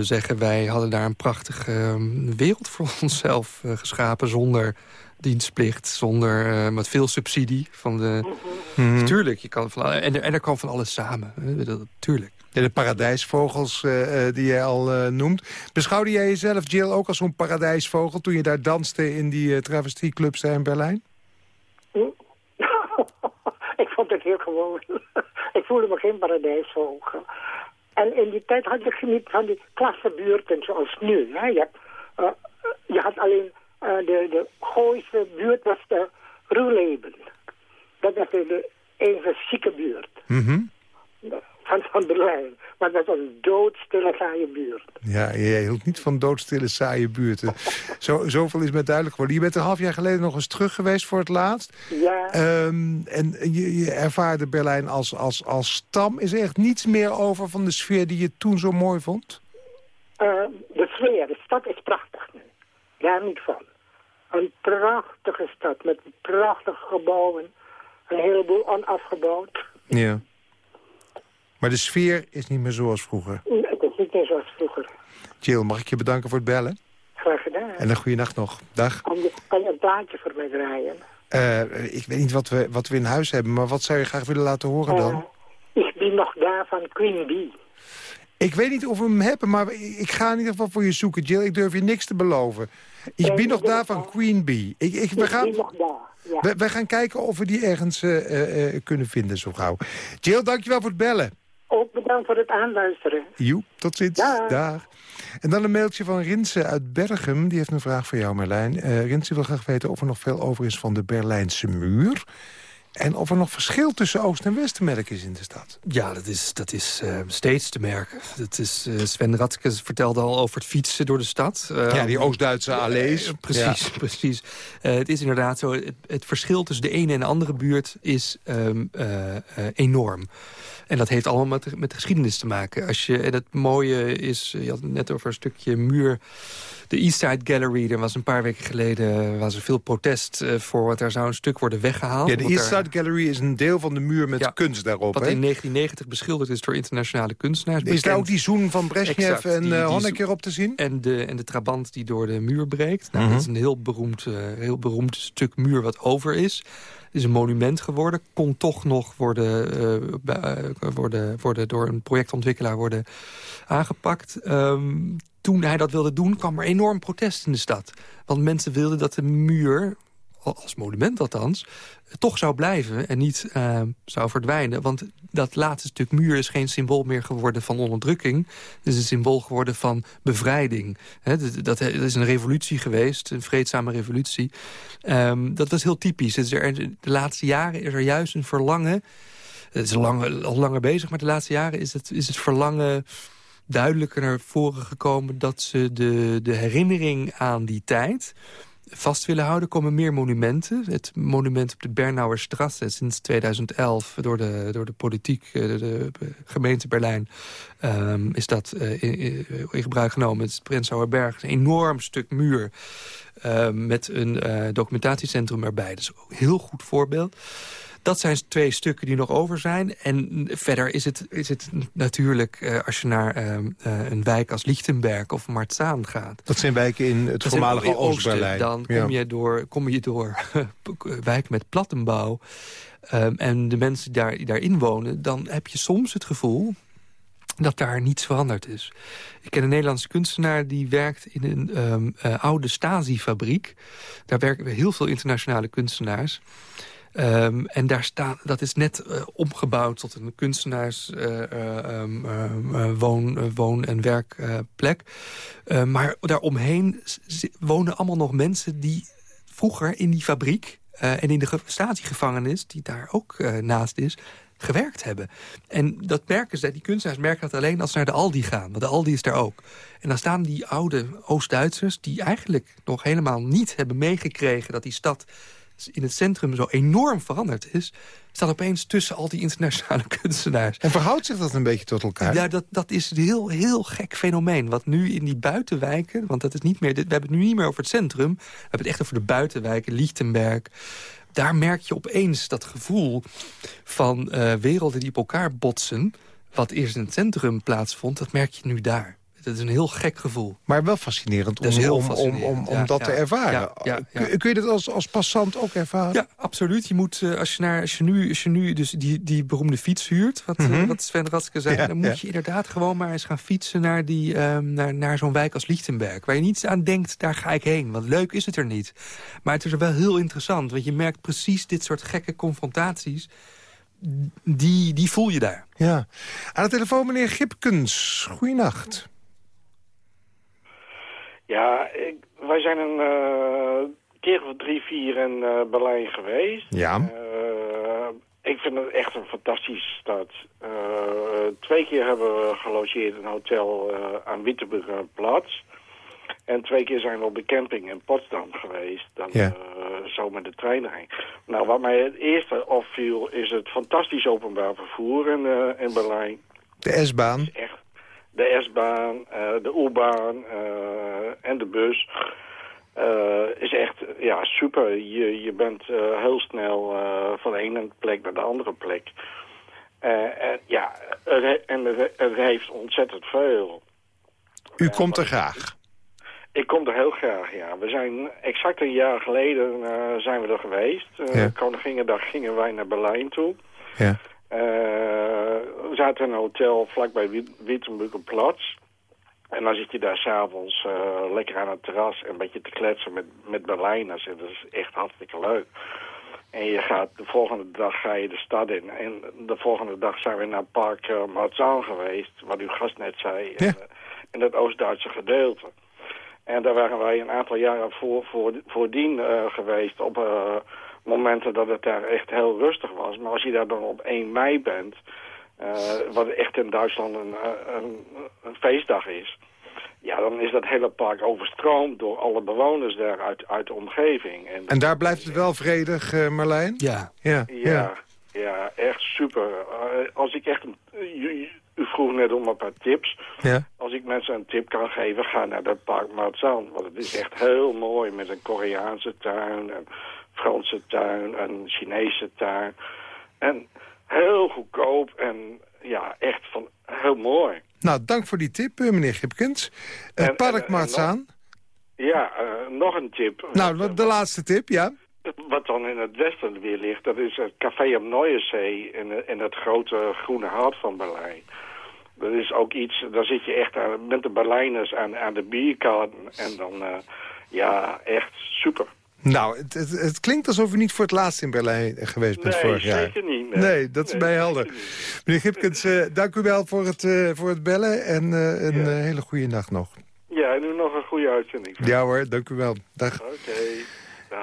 zeggen, wij hadden daar een prachtige wereld voor onszelf geschapen... zonder dienstplicht, zonder, met veel subsidie. Van de, Mhm. Tuurlijk, je kan van, en, er, en er kwam van alles samen. Hè, dat, tuurlijk. De paradijsvogels eh, eh, die jij al eh, noemt. Beschouwde jij jezelf, Jill, ook als zo'n paradijsvogel... toen je daar danste in die uh, travestieclubs in Berlijn? ik vond het heel gewoon. ik voelde me geen paradijsvogel. En in die tijd had je niet van die klassenbuurten zoals nu. Hè? Je, hebt, je had alleen de, de Gooise buurt was de Ruhleben. Dat was de, de enige zieke buurt Mhm. Van, van Berlijn. Maar dat was een doodstille saaie buurt. Ja, jij hield niet van doodstille, saaie buurten. Zo, zoveel is me duidelijk geworden. Je bent een half jaar geleden nog eens terug geweest voor het laatst. Ja, Ehm, en je, je ervaarde Berlijn als, als, als stam. Is er echt niets meer over van de sfeer die je toen zo mooi vond? eh, de sfeer, de stad is prachtig nu. Daar niet van. Een prachtige stad met prachtige gebouwen. Een heleboel onafgebouwd. Ja. Maar de sfeer is niet meer zoals vroeger. Nee, Het is niet meer zoals vroeger. Jill, mag ik je bedanken voor het bellen? Graag gedaan. En een goede nacht nog. Dag. Kan je, kan je een plaatje voor mij draaien? Eh, ik weet niet wat we, wat we in huis hebben, maar wat zou je graag willen laten horen dan? Eh, ik ben nog daar van Queen Bee. Ik weet niet of we hem hebben, maar ik ga in ieder geval voor je zoeken, Jill. Ik durf je niks te beloven. Ik Nee, ben nog daar van. Queen Bee. Ik, ik, we, gaan, ben nog daar. Ja. we, we gaan kijken of we die ergens eh, eh, eh, kunnen vinden zo gauw. Jill, dankjewel voor het bellen. Ook bedankt voor het aanluisteren. Joep, tot ziens. Dag. Dag. En dan een mailtje van Rinse uit Berghem. Die heeft een vraag voor jou, Marlijn. Eh Rinse wil graag weten of er nog veel over is van de Berlijnse muur. En of er nog verschil tussen Oost en West te merken is in de stad. Ja, dat is, dat is eh, steeds te merken. Dat is, eh, Sven Ratke vertelde al over het fietsen door de stad. Eh, ja, die Oost-Duitse allees. Eh, precies, precies. Eh, het is inderdaad zo. Het, het verschil tussen de ene en de andere buurt is ehm, eh, eh, enorm. En dat heeft allemaal met, de- met de geschiedenis te maken. Als je, en het mooie is, je had het net over een stukje muur. De East Side Gallery, er was een paar weken geleden was er veel protest eh, voor. Want daar zou een stuk worden weggehaald. Ja, de Want East daar- Side Gallery is een deel van de muur met Ja, kunst daarop. Wat in 1990 beschilderd is door internationale kunstenaars. Is daar ook die zoen van Brezhnev Exact, en die- eh, die Honecker op te zien? En de, en de trabant die door de muur breekt. Nou, Mhm. Dat is een heel beroemd, eh, heel beroemd stuk muur wat over is. Is een monument geworden. Kon toch nog worden, eh, worden, worden door een projectontwikkelaar worden aangepakt. Ehm, toen hij dat wilde doen, kwam er enorm protest in de stad. Want mensen wilden dat de muur, als monument althans... toch zou blijven en niet eh, zou verdwijnen. Want dat laatste stuk muur is geen symbool meer geworden van onderdrukking. Het is een symbool geworden van bevrijding. Hè, dat, is een revolutie geweest, een vreedzame revolutie. Ehm, dat was heel typisch. Is er, de laatste jaren is er juist een verlangen... Het is al langer, al langer bezig, maar de laatste jaren is het, is het verlangen duidelijker naar voren gekomen... dat ze de, de herinnering aan die tijd vast willen houden. Komen meer monumenten. Het monument op de Bernauer Straße sinds 2011... door de, door de politiek, eh, de, de gemeente Berlijn... ehm, is dat eh, in, in- in gebruik genomen. Het is Prenzlauer Berg, een enorm stuk muur... eh, met een eh, documentatiecentrum erbij. Dat is heel goed voorbeeld. Dat zijn twee stukken die nog over zijn. En verder is het, is het natuurlijk, eh, als je naar ehm, eh, een wijk als Lichtenberg of Marzahn gaat... Dat zijn wijken in het voormalige. Oost-Berlijn. Dan Ja. kom je door, kom je door wijken met plattenbouw. Ehm, en de mensen die, daar, die daarin wonen... dan heb je soms het gevoel dat daar niets veranderd is. Ik ken een Nederlandse kunstenaar die werkt in een ehm, eh, oude Stasi-fabriek. Daar werken heel veel internationale kunstenaars. Ehm, en daar staat, dat is net eh, omgebouwd tot een kunstenaars eh, eh, ehm, ehm, eh, eh, en werkplek. Maar daaromheen wonen allemaal nog mensen die vroeger in die fabriek... en in de ge- statiegevangenis, die daar ook naast is, gewerkt hebben. En dat merken ze, die kunstenaars merken dat alleen als ze naar de Aldi gaan. Want de Aldi is daar ook. En dan staan die oude Oost-Duitsers... die eigenlijk nog helemaal niet hebben meegekregen... dat die stad in het centrum zo enorm veranderd is... staat opeens tussen al die internationale kunstenaars. En verhoudt zich dat een beetje tot elkaar? Ja, dat, dat is een heel, heel gek fenomeen. Wat nu in die buitenwijken... want dat is niet meer, we hebben het nu niet meer over het centrum... we hebben het echt over de buitenwijken, Lichtenberg... daar merk je opeens dat gevoel van eh, werelden die op elkaar botsen... wat eerst in het centrum plaatsvond, dat merk je nu daar. Dat is een heel gek gevoel. Maar wel fascinerend om, Dat om, om, om, om ja, dat ja. te ervaren. Ja, ja, ja. Kun, kun je dat als, als passant ook ervaren? Ja, absoluut. Je moet, eh, als je, naar, als je nu, als je nu dus die, die beroemde fiets huurt... wat, eh, Mhm. wat Sven Ratske zei... Ja, dan moet ja. je inderdaad gewoon maar eens gaan fietsen... naar, die, ehm, naar, naar zo'n wijk als Lichtenberg. Waar je niet aan denkt, daar ga ik heen. Want leuk is het er niet. Maar het is er wel heel interessant. Want je merkt precies dit soort gekke confrontaties... die, die voel je daar. Ja. Aan de telefoon meneer Gipkens. Goeienacht. Ja, ik, wij zijn een eh, keer of drie, vier in eh, Berlijn geweest. Ja. Eh, ik vind het echt een fantastische stad. Twee keer hebben we gelogeerd in een hotel aan Wittenburger Platz. En twee keer zijn we op de camping in Potsdam geweest. Dan Ja. zo met de trein heen. Nou, wat mij het eerste opviel is het fantastisch openbaar vervoer in, in Berlijn De S-baan. echt de S-baan, eh, de U-baan eh, en de bus eh, is echt ja, super. Je, je bent heel snel van de ene plek naar de andere plek. En ja, en het, heeft ontzettend veel. U komt er graag. Ik kom er heel graag, ja. We zijn exact een jaar geleden zijn we er geweest. Ja. Koninginnedag gingen wij naar Berlijn toe. Ja. We zaten in een hotel vlakbij Wit- Wittenbrückenplatz. En dan zit je daar s'avonds uh, lekker aan het terras een beetje te kletsen met, met Berlijners. En dat is echt hartstikke leuk. En je gaat, de volgende dag ga je de stad in. En de volgende dag zijn we naar Park uh, geweest, wat uw gast net zei. Ja. In, in het Oost-Duitse gedeelte. En daar waren wij een aantal jaren voor, voor, voordien uh, geweest op uh, momenten dat het daar echt heel rustig was. Maar als je daar dan op 1 mei bent, wat echt in Duitsland een, een, een, feestdag is... Ja, dan is dat hele park overstroomd door alle bewoners daar uit, uit de omgeving. En, en daar blijft het wel vredig, uh, Marlijn? Ja. Ja, ja. ja. ja echt super. Uh, als ik echt... U, u vroeg net om een paar tips. Ja. Als ik mensen een tip kan geven, ga naar dat park Marzahn. Want het is echt heel mooi met een Koreaanse tuin, een Franse tuin, een Chinese tuin. En heel goedkoop en ja, echt van heel mooi. Nou, dank voor die tip, meneer Gipkens. Uh, En- Park en- en Marzahn. Ja, uh, nog een tip. Nou, Wat, de laatste tip, ja. Wat dan in het westen weer ligt, dat is het Café am Neuerzee in, in het grote groene hart van Berlijn. Dat is ook iets, daar zit je echt aan, met de Berlijners aan, aan de bierkaarten en dan, uh, ja, echt super. Nou, het, het, het, klinkt alsof u niet voor het laatst in Berlijn geweest bent nee, vorig jaar. zeker niet. Nee, nee dat is nee, mij helder. Meneer Gipkens, uh, dank u wel voor het, uh, voor het bellen en uh, een Ja. hele goede nacht nog. Ja, en nu nog een goede uitzending. Ja hoor, dank u wel. Dag. Oké.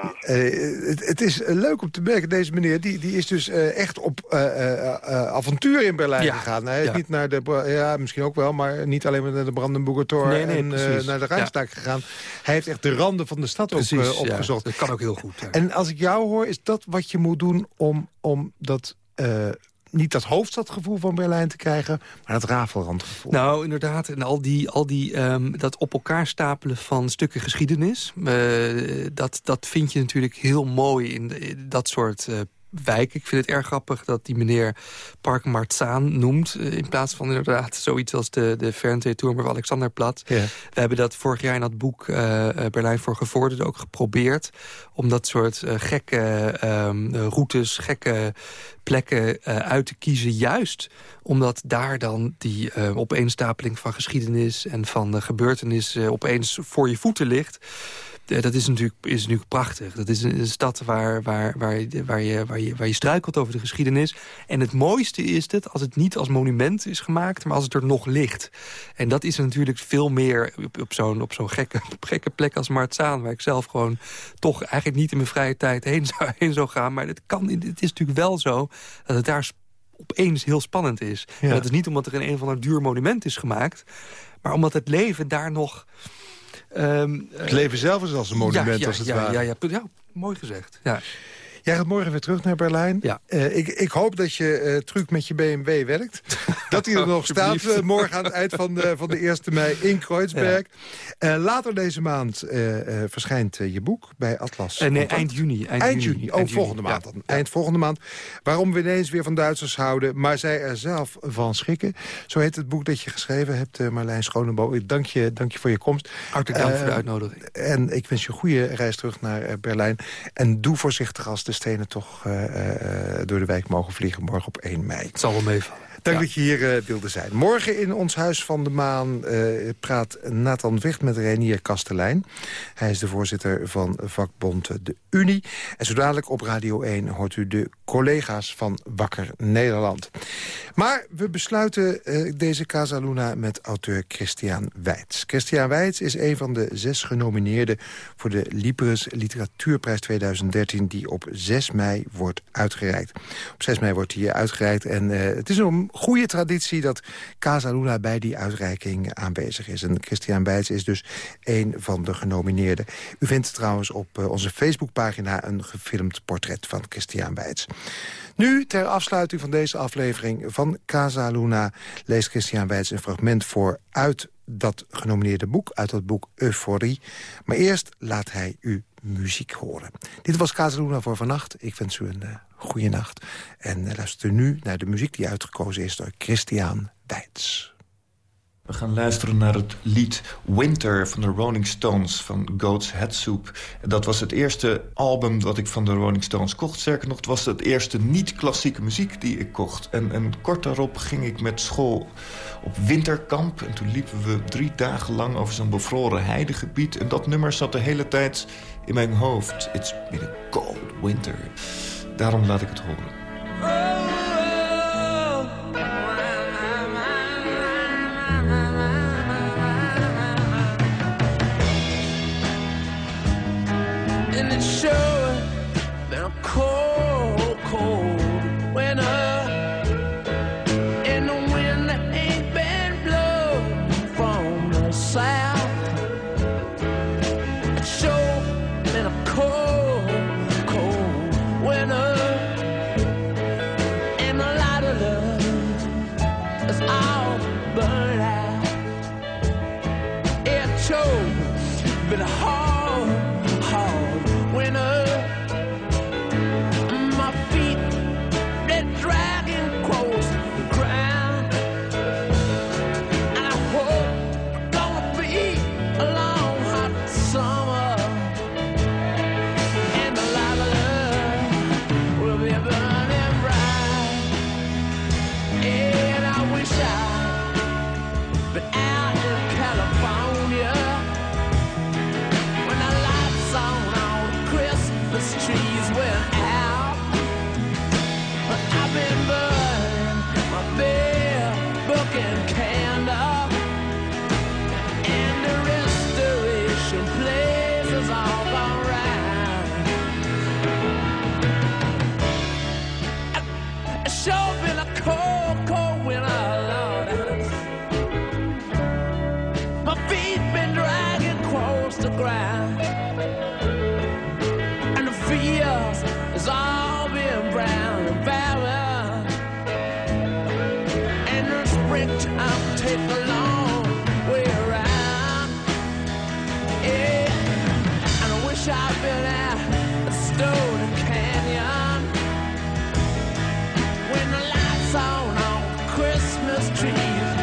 Uh, het, het, is leuk om te merken, deze meneer die, die is dus uh, echt op uh, avontuur in Berlijn Ja, gegaan. Hij is ja. niet naar de, ja, misschien ook wel, maar niet alleen maar naar de Brandenburger Tor Nee, nee, en naar de Rijksdag gegaan. Hij heeft echt de randen van de stad ook opgezocht. Dat kan ook heel goed. En als ik jou hoor, is dat wat je moet doen om, om dat, niet dat hoofdstadgevoel van Berlijn te krijgen, maar dat rafelrandgevoel. Nou, inderdaad. En al die, al die um, dat op elkaar stapelen van stukken geschiedenis... Uh, dat, dat vind je natuurlijk heel mooi in dat soort uh, wijken. Ik vind het erg grappig dat die meneer Park Marzahn noemt... Uh, in plaats van inderdaad zoiets als de, de Fernsehturm of Alexanderplatz. Ja. We hebben dat vorig jaar in dat boek uh, Berlijn voor Gevorderden ook geprobeerd... om dat soort uh, gekke um, routes, gekke plekken uh, uit te kiezen. Juist omdat daar dan die uh, opeenstapeling van geschiedenis... en van gebeurtenissen opeens voor je voeten ligt dat is natuurlijk, is natuurlijk prachtig. Dat is een stad waar, waar, waar, waar, je, waar, je, waar je struikelt over de geschiedenis. En het mooiste is het als het niet als monument is gemaakt... maar als het er nog ligt. En dat is natuurlijk veel meer op, op zo'n gekke, gekke plek als Marzahn... waar ik zelf gewoon toch eigenlijk niet in mijn vrije tijd heen zou, heen zou gaan. Maar het, kan, het is natuurlijk wel zo dat het daar opeens heel spannend is. Ja. En dat is niet omdat er een een of ander duur monument is gemaakt... maar omdat het leven daar nog... Um, het leven zelf is als een monument, ja, ja, als het ja, ware. Ja, ja, ja, mooi gezegd. Ja. Jij gaat morgen weer terug naar Berlijn. Ja. Uh, ik, ik, hoop dat je uh, truc met je BMW werkt. dat hij er nog staat uh, morgen aan het eind van de, van de 1 mei in Kreuzberg. Ja. later deze maand verschijnt je boek bij Atlas. nee, eind juni. Eind, eind juni. juni. Oh, eind volgende juni. maand dan. Eind volgende maand. Waarom we ineens weer van Duitsers houden, maar zij er zelf van schrikken. Zo heet het boek dat je geschreven hebt, Marlijn Schonenbo. Ik dank je, dank je voor je komst. Hartelijk dank voor de uitnodiging. En ik wens je een goede reis terug naar Berlijn. En doe voorzichtig als de stenen toch uh, uh, door de wijk mogen vliegen morgen op 1 mei. Het zal wel meevallen. Dank ja. dat je hier uh, wilde zijn. Morgen in ons Huis van de Maan praat Nathan Wicht met Renier Kastelein. Hij is de voorzitter van vakbond De Unie. En zo dadelijk op Radio 1 hoort u de collega's van Wakker Nederland. Maar we besluiten deze Casa Luna met auteur Christian Weitz. Christian Weitz is een van de zes genomineerden voor de Libris Literatuurprijs 2013... die op 6 mei wordt uitgereikt. Op 6 mei wordt die uitgereikt en het is een goede traditie... dat Casa Luna bij die uitreiking aanwezig is. En Christian Weitz is dus een van de genomineerden. U vindt trouwens op uh, onze Facebookpagina een gefilmd portret van Christian Weitz. Nu, ter afsluiting van deze aflevering van Casa Luna... leest Christian Weitz een fragment voor uit dat genomineerde boek, uit dat boek Euphorie. Maar eerst laat hij u muziek horen. Dit was Casaluna voor vannacht. Ik wens u een uh, goede nacht. En uh, luister nu naar de muziek die uitgekozen is door Christian Weitz. We gaan luisteren naar het lied Winter van de Rolling Stones van Goat's Head Soup. Dat was het eerste album dat ik van de Rolling Stones kocht. Sterker nog, het was het eerste niet-klassieke muziek die ik kocht. En, en kort daarop ging ik met school op winterkamp. En toen liepen we drie dagen lang over zo'n bevroren heidegebied. En dat nummer zat de hele tijd in mijn hoofd. It's been a cold winter. Daarom laat ik het horen. and it sure been a cold, cold Trees.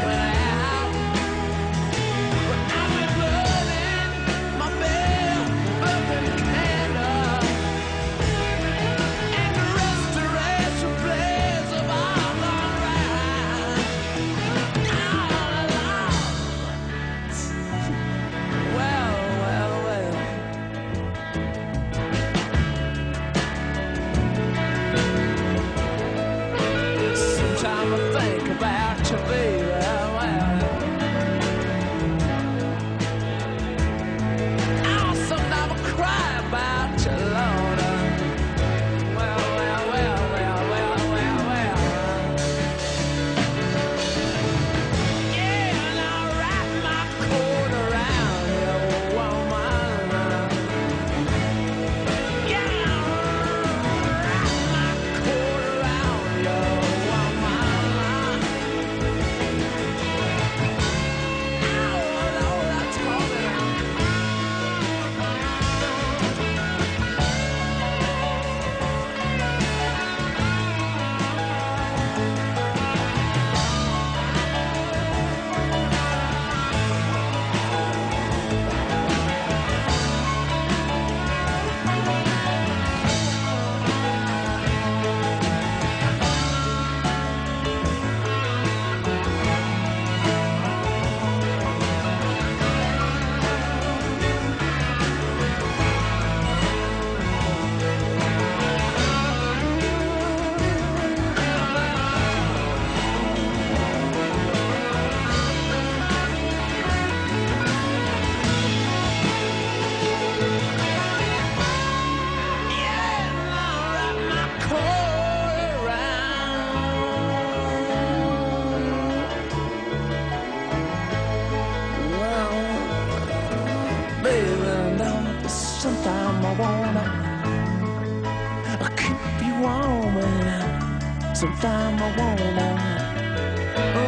Sometimes I wanna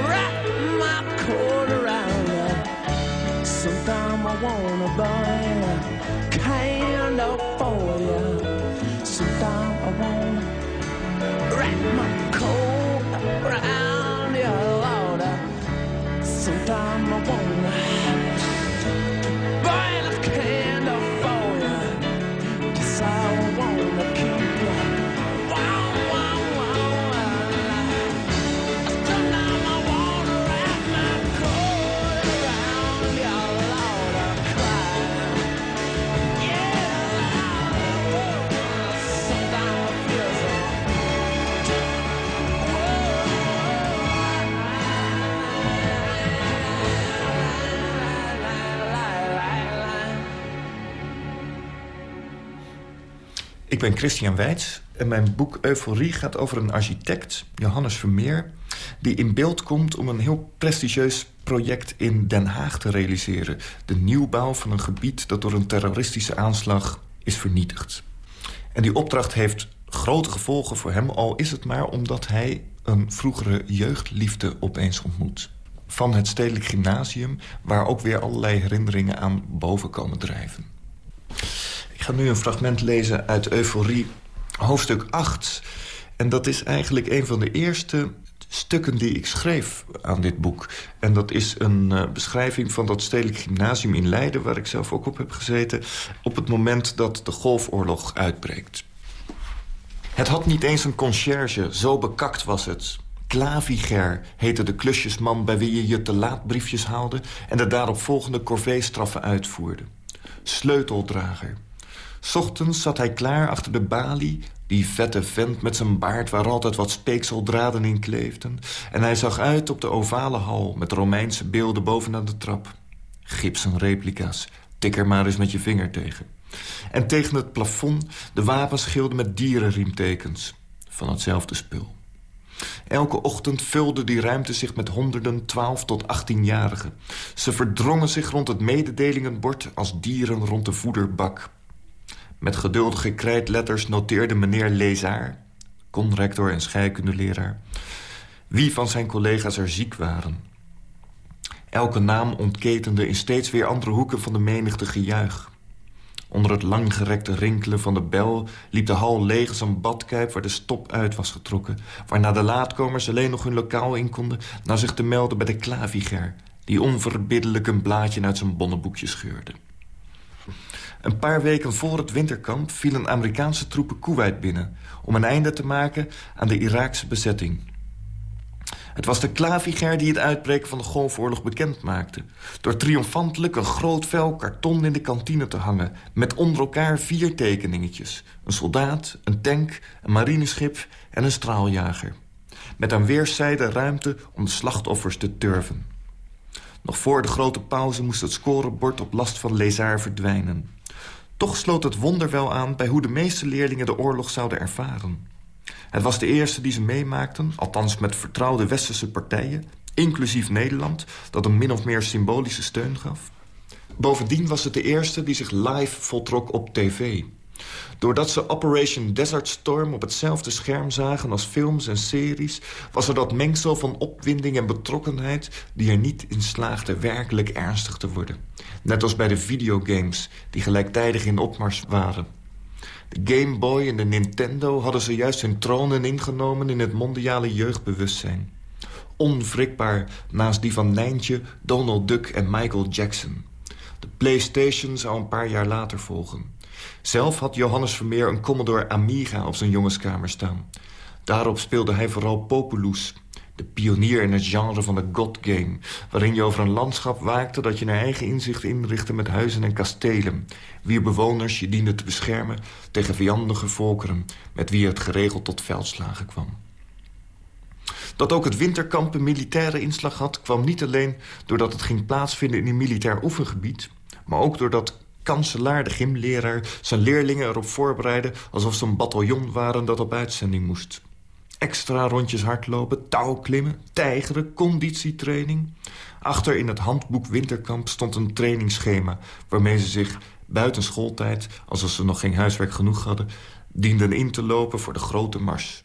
Wrap my coat around some fine marijuana, boy. Ben Christian Weits en mijn boek Euforie gaat over een architect, Johannes Vermeer... die in beeld komt om een heel prestigieus project in Den Haag te realiseren. De nieuwbouw van een gebied dat door een terroristische aanslag is vernietigd. En die opdracht heeft grote gevolgen voor hem... al is het maar omdat hij een vroegere jeugdliefde opeens ontmoet. Van het Stedelijk Gymnasium... waar ook weer allerlei herinneringen aan boven komen drijven. Ik ga nu een fragment lezen uit Euforie, hoofdstuk 8. En dat is eigenlijk een van de eerste stukken die ik schreef aan dit boek. En dat is een uh, beschrijving van dat stedelijk gymnasium in Leiden... waar ik zelf ook op heb gezeten... op het moment dat de golfoorlog uitbreekt. Het had niet eens een conciërge, zo bekakt was het. Klaviger heette de klusjesman bij wie je je te laat briefjes haalde... en de daaropvolgende corvée-straffen uitvoerde. Sleuteldrager. Ochtends zat hij klaar achter de balie... die vette vent met zijn baard waar altijd wat speekseldraden in kleefden... en hij zag uit op de ovale hal met Romeinse beelden bovenaan de trap. Gipsen replica's, tik er maar eens met je vinger tegen. En tegen het plafond de wapenschilden met dierenriemtekens. Van hetzelfde spul. Elke ochtend vulde die ruimte zich met honderden 12 tot 18-jarigen. Ze verdrongen zich rond het mededelingenbord als dieren rond de voederbak. Met geduldige krijtletters noteerde meneer Lezaar... conrector en scheikundeleraar... wie van zijn collega's er ziek waren. Elke naam ontketende in steeds weer andere hoeken van de menigte gejuich. Onder het langgerekte rinkelen van de bel liep de hal leeg als een badkuip waar de stop uit was getrokken. Waarna de laatkomers alleen nog hun lokaal in konden na zich te melden bij de klaviger. Die onverbiddelijk een blaadje uit zijn bonnenboekje scheurde. Een paar weken voor het winterkamp vielen Amerikaanse troepen Kuwait binnen... om een einde te maken aan de Iraakse bezetting. Het was de klaviger die het uitbreken van de Golfoorlog bekend maakte... door triomfantelijk een groot vel karton in de kantine te hangen... met onder elkaar vier tekeningetjes. Een soldaat, een tank, een marineschip en een straaljager. Met aan weerszijden ruimte om de slachtoffers te turven. Nog voor de grote pauze moest het scorebord op last van Lezaar verdwijnen. Toch sloot het wonder wel aan bij hoe de meeste leerlingen de oorlog zouden ervaren. Het was de eerste die ze meemaakten, althans met vertrouwde westerse partijen... inclusief Nederland, dat een min of meer symbolische steun gaf. Bovendien was het de eerste die zich live voltrok op tv. Doordat ze Operation Desert Storm op hetzelfde scherm zagen als films en series... was er dat mengsel van opwinding en betrokkenheid... die er niet in slaagde werkelijk ernstig te worden. Net als bij de videogames die gelijktijdig in opmars waren. De Game Boy en de Nintendo hadden zojuist hun tronen ingenomen... in het mondiale jeugdbewustzijn. Onwrikbaar naast die van Nijntje, Donald Duck en Michael Jackson. De Playstation zou een paar jaar later volgen. Zelf had Johannes Vermeer een Commodore Amiga op zijn jongenskamer staan. Daarop speelde hij vooral Populous, de pionier in het genre van de God Game... waarin je over een landschap waakte dat je naar eigen inzicht inrichtte... met huizen en kastelen, wier bewoners je diende te beschermen... tegen vijandige volkeren, met wie het geregeld tot veldslagen kwam. Dat ook het winterkamp een militaire inslag had... kwam niet alleen doordat het ging plaatsvinden in een militair oefengebied... maar ook doordat kanselaar, de gymleraar, zijn leerlingen erop voorbereiden... alsof ze een bataljon waren dat op uitzending moest. Extra rondjes hardlopen, touwklimmen, tijgeren, conditietraining. Achter in het handboek Winterkamp stond een trainingsschema... waarmee ze zich buiten schooltijd, alsof ze nog geen huiswerk genoeg hadden... dienden in te lopen voor de grote mars.